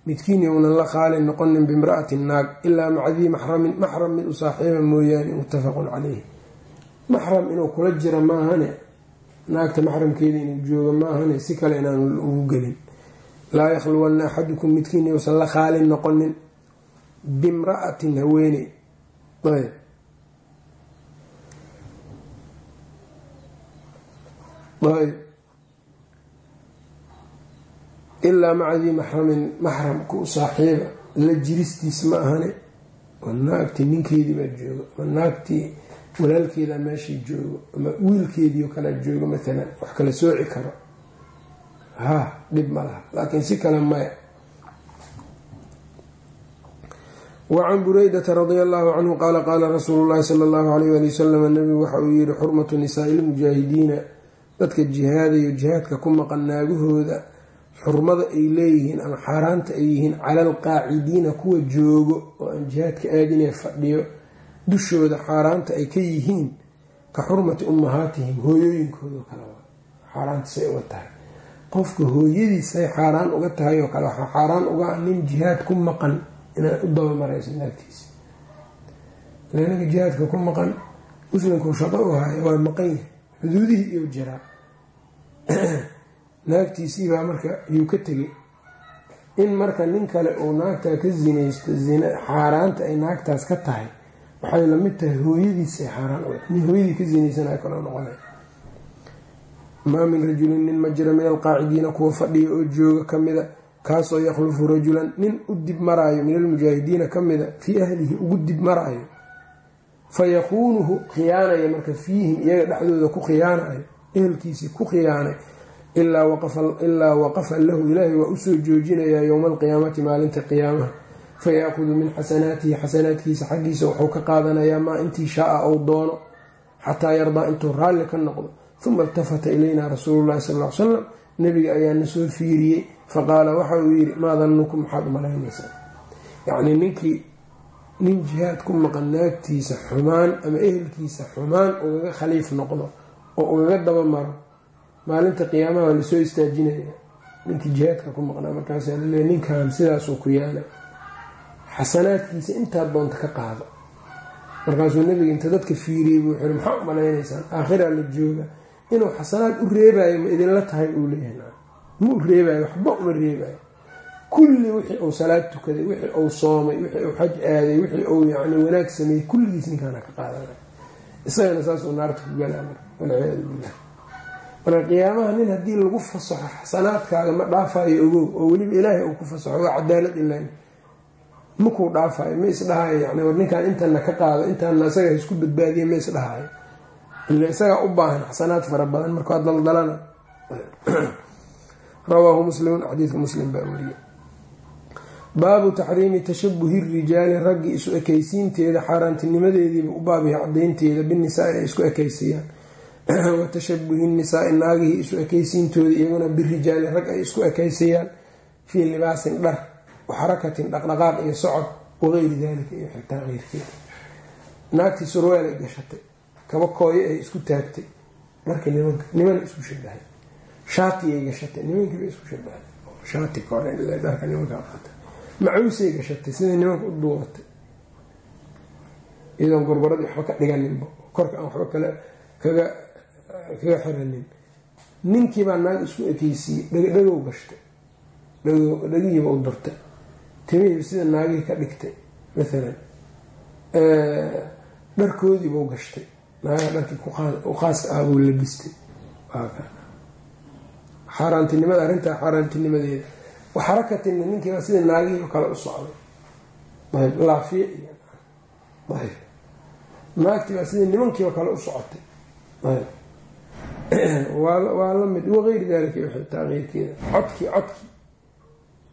Midkiin younan la khaalin noqonin bimra'atin naag ilaa macdii maxramin maxram mid u saaxiiba mooyaane muttafaqun caleyh maxram inuu kula jira maahane naagta maxramkeeda inuu joogo maahane si kale inaan ugu gelin. Laa yakhluwanna axadukum midkiin yousan la khaalin noqonin bimra'atin haweeney ayb. Ayb. Ilaa macdii maxramin maxramka u saaxiiba la jiristiis ma ahane. Oo naagtii ninkeedii baa joogo ama naagtii walaalkeeda meeshii joogo ama wiilkeedii oo kalea joogo maalan wax kala sooci karo. Ha dhib ma laha. Laakiin si kale maya wacan buraydata radia allahu canhu qaala qaala rasuulu llahi sala allahu alayh ali wasalam nabigu waxa uu yihi xurmatu nisaai lmujaahidiina. Dadka jihaadayo jihaadka ku maqan naagahooda xurmada ay leeyihiin ama xaaraanta ay yihiin cala alqaacidiina kuwa joogo oo aan jihaadka aadinee fadhiyo dushooda xaaraanta ay ka yihiin ka xurmati ummahaatihim hooyooyinkooda kale xaaraanta say uga tahay. Qofka hooyadiisay xaaraan uga tahay oo kale waxaa xaaraan uga ah nin jihaad ku maqan inaad u dabamarayso naagtiisa. Lanaga jihaadka ku maqan muslimku shaqo u haya waa maqan yahay. Xuduudihii iyo jiraa <clears throat> naagtiisiibaa marka yuu ka tegay in marka nin kale uu naagtaa ka zinaysto zina xaaraanta ay naagtaas ka tahay waxay la mid tahay hooyadiisay xaaraan hooyadii ka zinaysanay kaloo noqonay maa min rajulin nin ma jira min alqaacidiina kuwa fadhiya oo jooga kamida kaasoo yakhlufu rajulan. Nin u dib maraayo min almujaahidiina kamida fii ahlihi ugu dib maraayo. Fa yakuunuhu khiyaanaya marka fiihim iyaga dhexdooda ku khiyaanayo ehelkiisii ku khiyaanay ilaa waqafa lahu ilaahay waa u soo joojinayaa yowma alqiyaamati maalinta qiyaamaha fayaakudu min xasanaatihi xasanaadkiisa xaggiisa wuxuu ka qaadanayaa maa intii shaaa ou doono xataa yardaa intuu raalli ka noqdo uma iltafata ilaynaa rasuulu llahi sal l salam nabiga ayaa na soo fiiriyey faqaala waxa uu yidhi maa danukum maxaad umalaynaysaa yacnii ninkii nin jihaad ku maqan naagtiisa xumaan ama ehelkiisa xumaan ugaga khaliif noqdo oo ugaga daba maro maalinta qiyaamaha waa la soo istaajinaya ninkii jihaadka ku maqnaa markaasaa laleeya ninkan sidaasuu ku yaalay xasanaadkiisa intaad doonta ka qaado. Markaasuu nabiga inta dadka fiiriyey buu wuxuuhi maxaa u malaynaysaan aakhiraa la jooga. Inuu xasanaad u reebayo ma idinla tahay uu leeyahay ma u reebayo waxba uma reebayo kulli wixii uu salaad tukaday wixii uu soomay wixii uu xaj aaday wixii uu yani wanaag sameeyey kulligiis ninkaana ka qaadanay isagana saasuu naarta ku galaa walciyaadu billah marka qiyaamaha nin haddii lagu fasaxo xasanaadkaaga ma dhaafayo ogow oo weliba ilaahay uu ku fasaxo waa cadaalad ilaahi makuu dhaafayo ma isdhahayo yani war ninkaan intana ka qaado intaana isaga isku badbaadiya ma isdhahayo ila isagaa u baahan xasanaad fara badan markaa daldalana <clears throat> rawaahu muslimun xadiidka muslim baa weriye baabu taxriimi tashabuhi rijaali raggi isu ekaysiinteeda xaaraantinimadeediiba u baabyahay cadaynteeda binisaai ay isku ekaysiyaan <clears throat> wa tashabuhi nisaai naagihii isu ekaysiintooda iyaguna birijaali rag ay isku ekaysiyaan fii libaasin dhar wa xarakatin dhaqdhaqaaq iyo socod wagayri dalika iyo xitaa keyrkeeda naagtii surweel ay gashatay kaba kooyo ay isku taagtay. Dharka nimanka nimana isku shabahay shaati ay gashatay nimankiiba isku shabahay shaati dharka nimanka qaatay. Macuusay gashatay sida nimanka u duubatay iyadoon gorgoradii waxba ka dhiganinba korka aan waxba kale kaga kaga xiranin. Ninkiibaa naag isku ekeysiiyey dhadhagow gashtay. Dhagihiiba u durtay timihiiba sida naagihii ka dhigtay maalan dharkoodiibau gashtay. Naagaha dharkii u khaaska ah buu labistay xaaraantinimada arrintaa xaaraantinimadeeda. Waxarakatina ninkiiba sida naagihii kale u socday. Ayb laafiya iyo ayb naagtiibaa sidii nimankiiba kale u socotay. Ayb <clears throat> waa la mid wagayri dalika xitaa keyrkeeda codkii codkii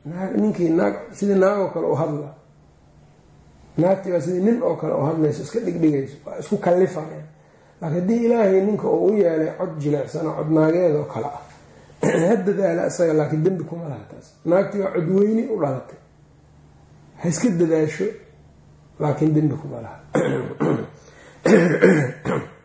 ninkii naag sidii naag oo kale u hadla. Naagtiibaa sidii nin oo kale u hadlayso iska dhigdhigayso waa isku kallifaya laakiin haddii ilaahay ninka uu u yeelay cod jileecsanoo cod naageedoo kale ah <clears throat> ha dadaala isaga laakiin dembi kuma laha taas. Naagtii waa codweyni u dhalatay. Ha iska dadaasho laakiin dembi kuma laha <clears throat>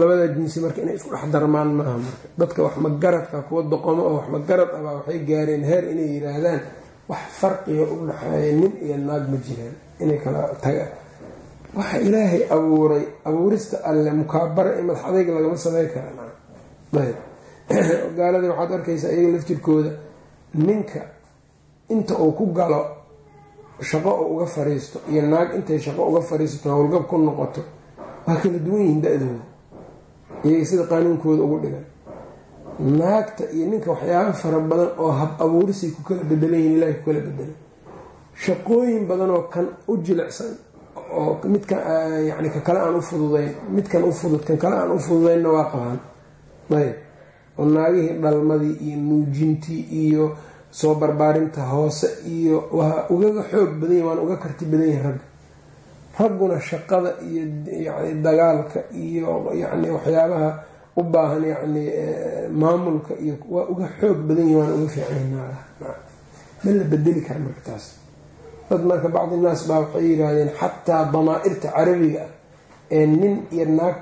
labada jinsi marka inay isku dhex darmaan maaha marka. Dadka wax magaradka kuwa doqomo oo wax magarad abaa waxay gaareen heer inay yiraahdaan wax farqiga u dhexeeya nin iyo naag ma jiraan. Inay kala taga waxa ilaahay abuuray abuurista alle mukaabara ee madax adayg lagama samey karaa <clears throat> gaaladii waxaad arkaysaa iyaga laftirkooda ninka inta uu ku galo shaqo oo uga fariisto iyo naag intay shaqo uga fariisato howlgab ku noqoto waa kala duwan yihiin da-dooda iyaga sida qaanuunkooda ugu dhigan naagta iyo ninka waxyaaba fara badan oo hab abuurisay ku kala bedelan yihiin ilahay ku kala bedelan shaqooyin badanoo kan u jilicsan oo midka yani ka kale aan u fududayn midkan u fudud kan kale aan u fududaynna waa qabaan ayb. Oo naagihii dhalmadii iyo nuujintii iyo soo barbaarinta hoose iyo waa ugaga xoog badan yahi waan uga karti badan yahi ragga ragguna shaqada iyo yani dagaalka iyo yani waxyaabaha u baahan yacni maamulka iyo waa uga xoog badan yihi waana uga naagaha ma la bedeli kara marka taas dad marka bacdi naas baa waxay yidhaahdeen xataa damaa-irta carabiga ah ee nin iyo naag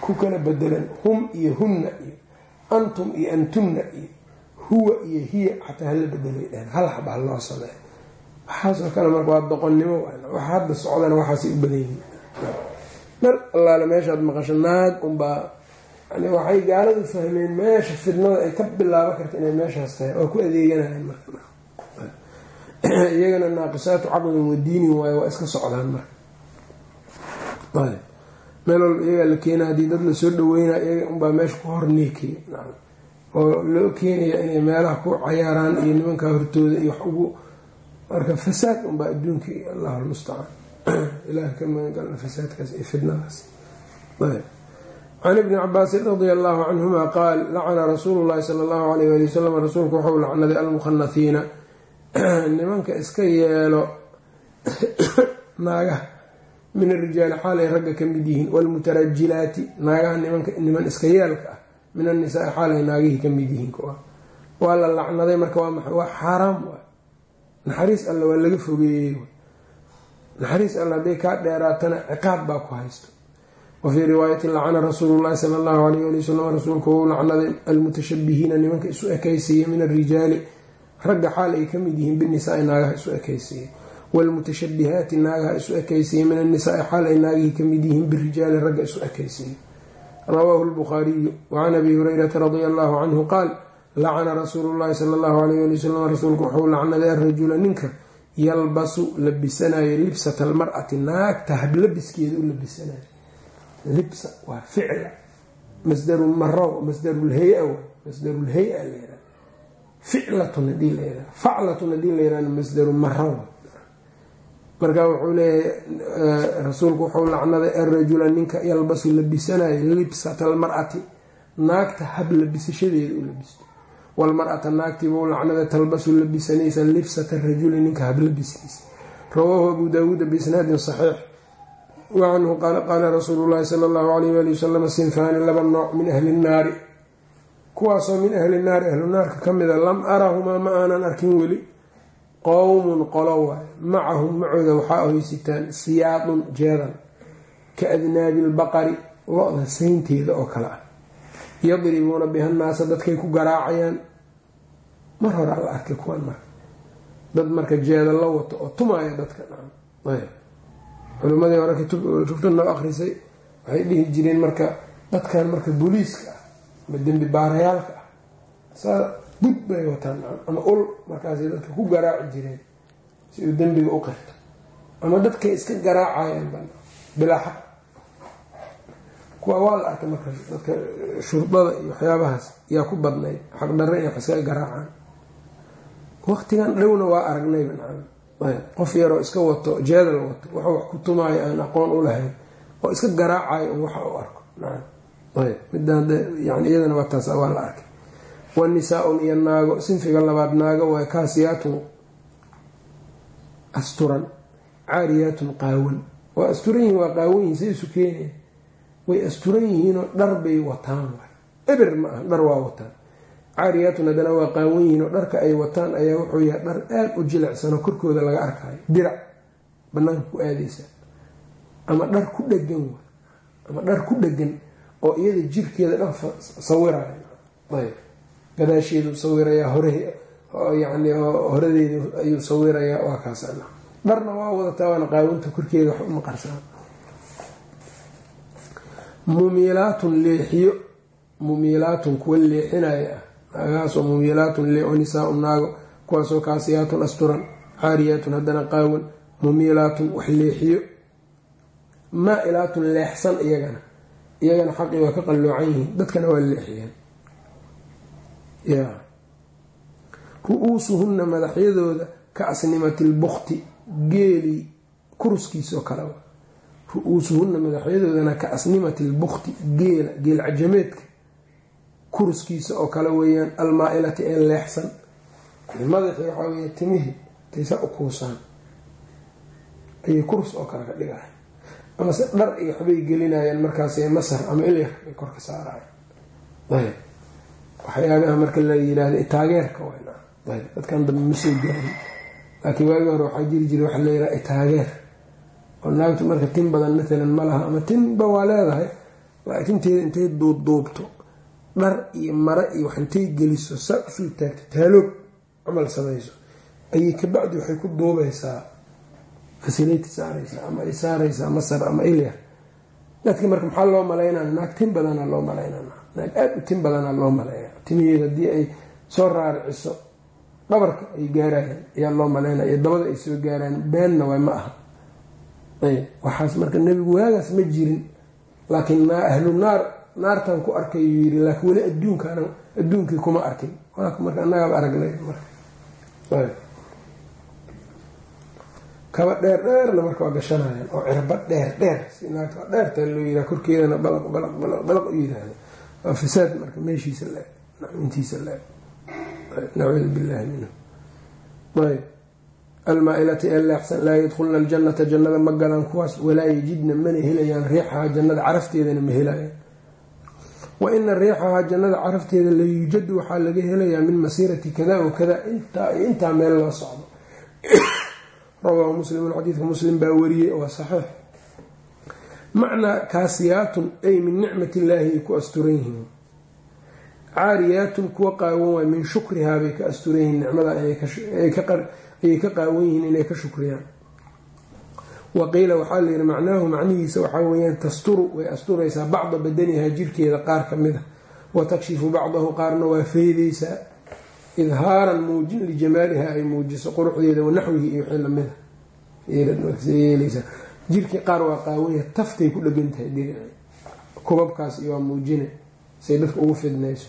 ku kala bedelan hum iyo hunna iyo antum iyo antunna iyo huwa iyo hiya xataa hala bedelay dheheen hal xaba ha loo sameeyo waxaasoo kale marka waa doqonnimo waxa hadda socdana waxaasay u badan yihiin. Mar allaale meeshaad maqasho naag unbaa yani waxay gaaladu fahmeen meesha fidnada ay ka bilaabo karta inay meeshaas tahay waa ku adeeganayaan marka <clears throat> iyagana naaqisaatu caqlin wa diinin waayo waa iska socdaan marka. Meel walba iyagaa la keena haddii dad la soo dhaweynaa iyaga unbaa meesha ku horneekaya oo loo keenaya inay meelaha ku cayaaraan iyo nimankaa hortooda iyo wax ugu marka fasaad unbaa adduunka allahu lmustacaan <clears throat> ilaah ka magangalna fasaadkaas iyo fidnadaas can ibni cabaasin radia allahu canhuma qaal lacana rasuulu llahi sala allahu alayh ali wasalam rasuulku wuxuu lacnaday almukhanathiina <clears throat> nimanka iska yeelo <clears throat> naagaha. Min arijaali xaal ay ragga ka mid yihiin waalmutarajilaati naagaha niman iska yeelka ah. Min annisaai xaal ay naagihii ka mid yihiin kuwa. Waa la lacnaday marka waa xaaraam naxariis alle waa laga fogeeyey. Naxariis alle hadday kaa dheeraatana ciqaab baa ku haysto. Wa fii riwaayatin lacana rasuulu llahi sala allahu alayh ali wasalam rasuulku wou lacnaday almutashabihiina nimanka isu ekaysiiya min arijaali ragga xaal ay ka mid yihiin binisaai naagaha isu ekaysiiya waalmutashabihaati naagaha isu ekaysiiya min annisaai xaal ay naagihii ka mid yihiin birijaali ragga isu ekaysiiya rawaahu lbukhaariyu wacan abi hurayrata radia allahu canhu qaal lacana rasuulu llahi sala allahu alayh ali wasalam rasuulku wuxuu lacnaday arajula ninka yalbasu labisanayo libsata almar'ati naagta hablabiskeeda u labisanayo libsa waa ficla. Masdaru maro masdarulhay-a masdarulhay-a layra ficlatun haddii layra faclatun haddii layraa masdaru maro marka wuxuu leeyahay rasuulku wuxuu lacnaday arajula ninka yalbasu labisanayo libsata almar'ati naagta hab labisashadeeda u labisto walmar-ata naagtiibuu lacnada talbasu labisanaysa libsata rajuli ninka hablabiskiisa rawaahu abu daawuuda biisnaadin saxiix wacanhu qaala qaala rasuulu llahi sala allahu alayh wali wasalam sinfaani laba nooc min ahli nnaari kuwaasoo min ahli naari ahlu naarka ka mida lam arahumaa ma aanan arkin weli qowmun qolo waaye macahum macooda waxaa haysitaan siyaadun jeedan ka adnaabi lbaqari lo-da saynteeda oo kale ah yadribuuna biha nnaasa dadkay ku garaacayaan. Mar horaa la arkay kuwan marka. Dad marka jeeda la wato oo tumaaya dadka culimadii hore kutubta noo akrisay waxay dhihi jireen marka dadkan marka booliiska ah ama dembi baarayaalka ah. Saa bud bay wataan ama ul markaasay dadka ku garaaci jireen si uu dembiga u qirto. Ama dadkay iska garaacayaan bilaa xaq kuwa waa la arkay marka dadka shurdada iyo waxyaabahaas yaa ku badnayd xaqdarre inay wax iskaga garaacaan. Waqtigan dhowna waa aragnayba qof yaroo iska wato jeedal wato waxuu wax ku tumaayo aan aqoon u lahayn oo iska garaacayo waxa u arko nacam ayb midaan yani iyadana waa la arkay. Wanisaa-un iyo naago sinfiga labaad naago waa kaasiyaatun asturan caariyaatun qaawan waa asturan yihiin waa qaawan yihiin say isu keenaya way asturan yihiinoo dhar bay wataan eber ma aha dhar waa wataan. Caariyaatun haddana waa qaawan yihiinoo dharka ay wataan ayaa wuxuu yahay dhar aada u jilicsanoo korkooda laga arkayo dirac banaanka ku aadeysa ama dhar ku dhegan ama dhar ku dhegan oo iyada jirkeeda dhan sawiraya ayb. Gadaasheedu sawirayaa hore yani horadeeda ayuu sawirayaa waa kaas dharna waa wadataa waana qaawanta korkeeda wax uma qarsaa mumiilaatun leexiyo mumiilaatun kuwa leexinaya ah naagahaasoo mumiilaatun leeo nisaa-un naago kuwaasoo kaasiyaatun asturan caariyaatun haddana qaawan mumiilaatun wax leexiyo. Maa-ilaatun leexsan iyagana iyagana xaqii waa ka qalloocan yihiin dadkana waa leexiyeen ya ru-uusuhunna madaxyadooda ka asnimati lbukti geelii kuruskiisoo kale ru-uusuhunna madaxyadoodana ka asnimati lbukti geela geel cajameedka kuruskiisa oo kale weeyaan almaa-ilati ee leexsan. Madaxii waxaa wey timihii taysa u kuusaan. Ayay kurus oo kale ka dhigahay amase dhar iyo waxbay gelinayaan markaas masar ama ilyar bay korka saarayan ayb. Waxyaabaha marka la yiraahdo itaageerka ayb. Dadkan dambe ma soo gaarin laakiin waagi hore waxaa jiri jira waxa la yiraha itaageer oo naagtu marka tin badan maalan ma laha ama tinba waa leedahay tinteeda intay duubduubto dhar iyo mare iyo wax intay geliso saa u soo taagto taaloog camal samayso ayay kabacdi waxay ku duubaysaa fasilati saaraysaa ama ay saaraysaa masar ama ilyar dadki marka maxaa loo malaynaa naag tin badana loo malaynaa naag aada u tin badana loo maleeya timiheeda haddii ay soo raariciso dhabarka ay gaarayaan ayaa loo malaynaya dabada ay soo gaarayaan beenna way ma aha ayb. Waxaas marka nebigu waagaas ma jirin laakiin ahlu naar naartan ku arkay yuu yiri laakiin weli adduunkan adduunkii kuma arkin. Marka annagaaba aragnay kaba dheer dheerna marka waa gashanayaan oo cirba dheer dheer si naagta waa dheertaa loo yiraa korkeedana balaq balaq balaq balaq u yiraahda waa fasaad marka meeshiisa le intiisa le nacuudu billahi minhu. Ayb almaa-ilati ee leexsan laa yadkhulna aljannata jannada ma galaan kuwaas walaa yajidna mana helayaan riixaha jannada carafteedana ma helayaan. Wa ina riixahaa jannada carafteeda la yuujadu waxaa laga helayaa min masiirati kada wa kada intaa meel loo socdo. <coughs> Rawaahu muslimun xadiidka muslim baa wariyey waa saxiix. Macnaa kaasiyaatun ay min nicmat illaahi ay ku asturan yihiin. Caariyaatun kuwa qaawan waay min shukrihaa bay ka asturan yihiin nicmada ayay ka qaawan yihiin inay ka shukriyaan. Wa qiila waxaa layihi macnaahu macnihiisa waxaa weyaan tasturu way asturaysaa bacda badanihaa jirkeeda qaar ka mid a wa takshifu bacdahu qaarna waa feydeysaa idhaaran muujin lijamaaliha ay muujiso quruxdeeda wanaxwihi iyo wixii lamida yeeleysaa jirkii qaar waa qaawanya taftay ku dhegan tahay kubabkaas iyo waa muujina say dadka ugu fidnayso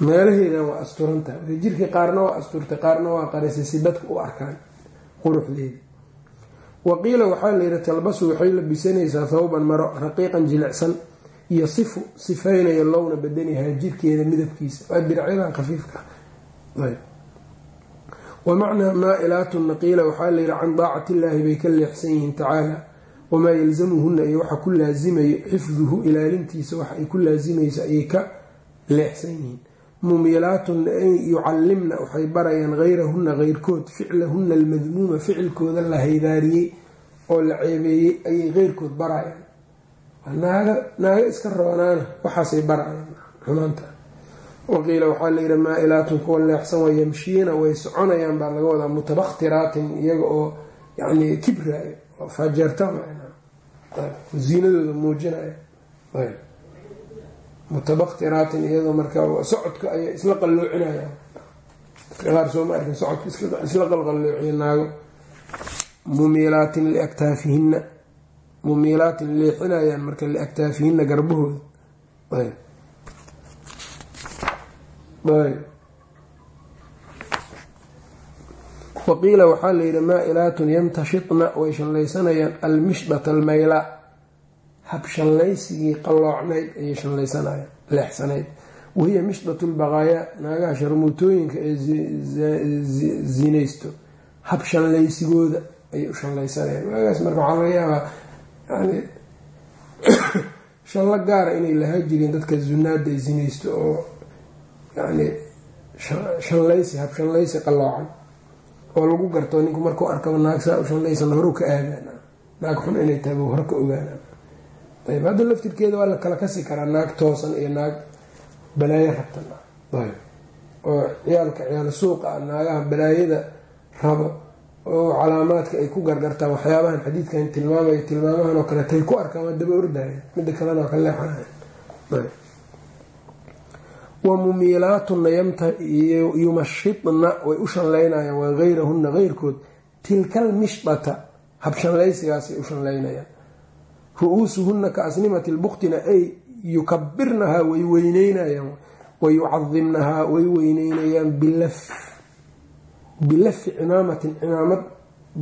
meelaheedan waa asturantahay jirkii qaarna waa asturtay qaarna waa qarisay si dadka u arkaan quruxdeeda. Waqiila waxaa layihi talbasu waxay labisanaysaa thawban maro raqiiqan jilicsan yasifu sifaynayo lowna badanihaa jirkeeda midabkiisa. Diracyadan khafiifka. Wa macnaa maa-ilaatun qiila waxaa layihi can daacati illaahi bay ka leexsan yihiin tacaala wamaa yalzamuhuna iyo waxa ku laasimayo xifduhu ilaalintiisa waxa ay ku laasimaysa ayay ka leexsan yihiin mumilaatun yucalimna waxay barayaan hayrahuna heyrkood ficlahuna almadmuuma ficilkooda la haydaariyey oo la ceebeeyey ayay heyrkood barayaan. Naaga iska roonaana waxaasay barayaan waqiila waxaa layihi maa-ilaatun kuwa leexsan waa yamshiina way soconayaan baa laga wadaa mutabaktiraatin iyaga oo yani kibraayo oo faajeertama ziinadooda muujinaya mutabaktiraatin iyadoo markaa socodka ayay isla qalloocinayaan dadka qaar sooma arkin socodka isla qalqalloociya naago mumiilaatin liaktaafihinna mumiilaatin leexinayaan marka liaktaafihinna garbahooda. Waqiila waxaa layidhi maa-ilaatun yamtashitna way shallaysanayaan almishdata almayla hab shallaysigii qalloocnayd ayay shallaysanayaan leexsanayd. Wahiya mishdatu lbaqaayaa naagaha sharmuutooyinka ee zinaysto hab shallaysigooda ayay u shallaysanayaan waagaas marka waxaa laga yaabaa yani <coughs> shallo gaara inay lahaa jireen dadka zunaada ay zinaysto oo yani shallaysi hab shallaysi qalloocan oo lagu garto ninku markuu arkaba naag saa u shallaysan horu ka aadaan. Naag xun inay tahay hore ka ogaanaa ayb hadda laftirkeeda waa la kala kasi karaa naag toosan iyo naag balaayo rabtan ayb oo ciyaalka ciyaal suuqa ah naagaha balaayada rabo oo calaamaadka ay ku gargartaan waxyaabahan xadiidkan tilmaamaya tilmaamahan oo kale tay ku arkaan waa daba ordaya midda kalena waa ka leexanaya wa mumiilaatunna yumashidna way u shanlaynayaan waa hayrahunna heyrkood tilkal mishdata habshanlaysigaasay u shanlaynayaan ru-uusuhunna ka asnimati lbuktina ay yukabirnahaa way weyneynayaan wa yucadimnahaa way weyneynayaan bilaf bilafi cimaamatin cimaamad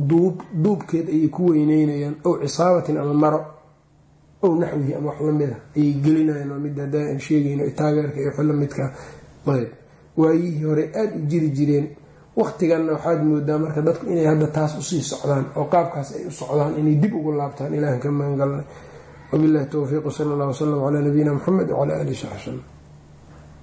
duub duubkeed ayay ku weyneynayaan ow cisaabatin ama maro ow naxwihi ama wax lamida ayay gelinayaan waa mid hadaa aan sheegayno taageerka iyo wax lamidka ayb. Waayihii hore aada u jiri jireen waqtiganna waxaad moodaa marka dadku inay hadda taas u sii socdaan oo qaabkaas ay u socdaan inay dib ugu laabtaan ilahan ka maangalnay wabillahi towfiiq sala allah wasalam calaa nabiyina muxamed wcalaa alihi saxbi slm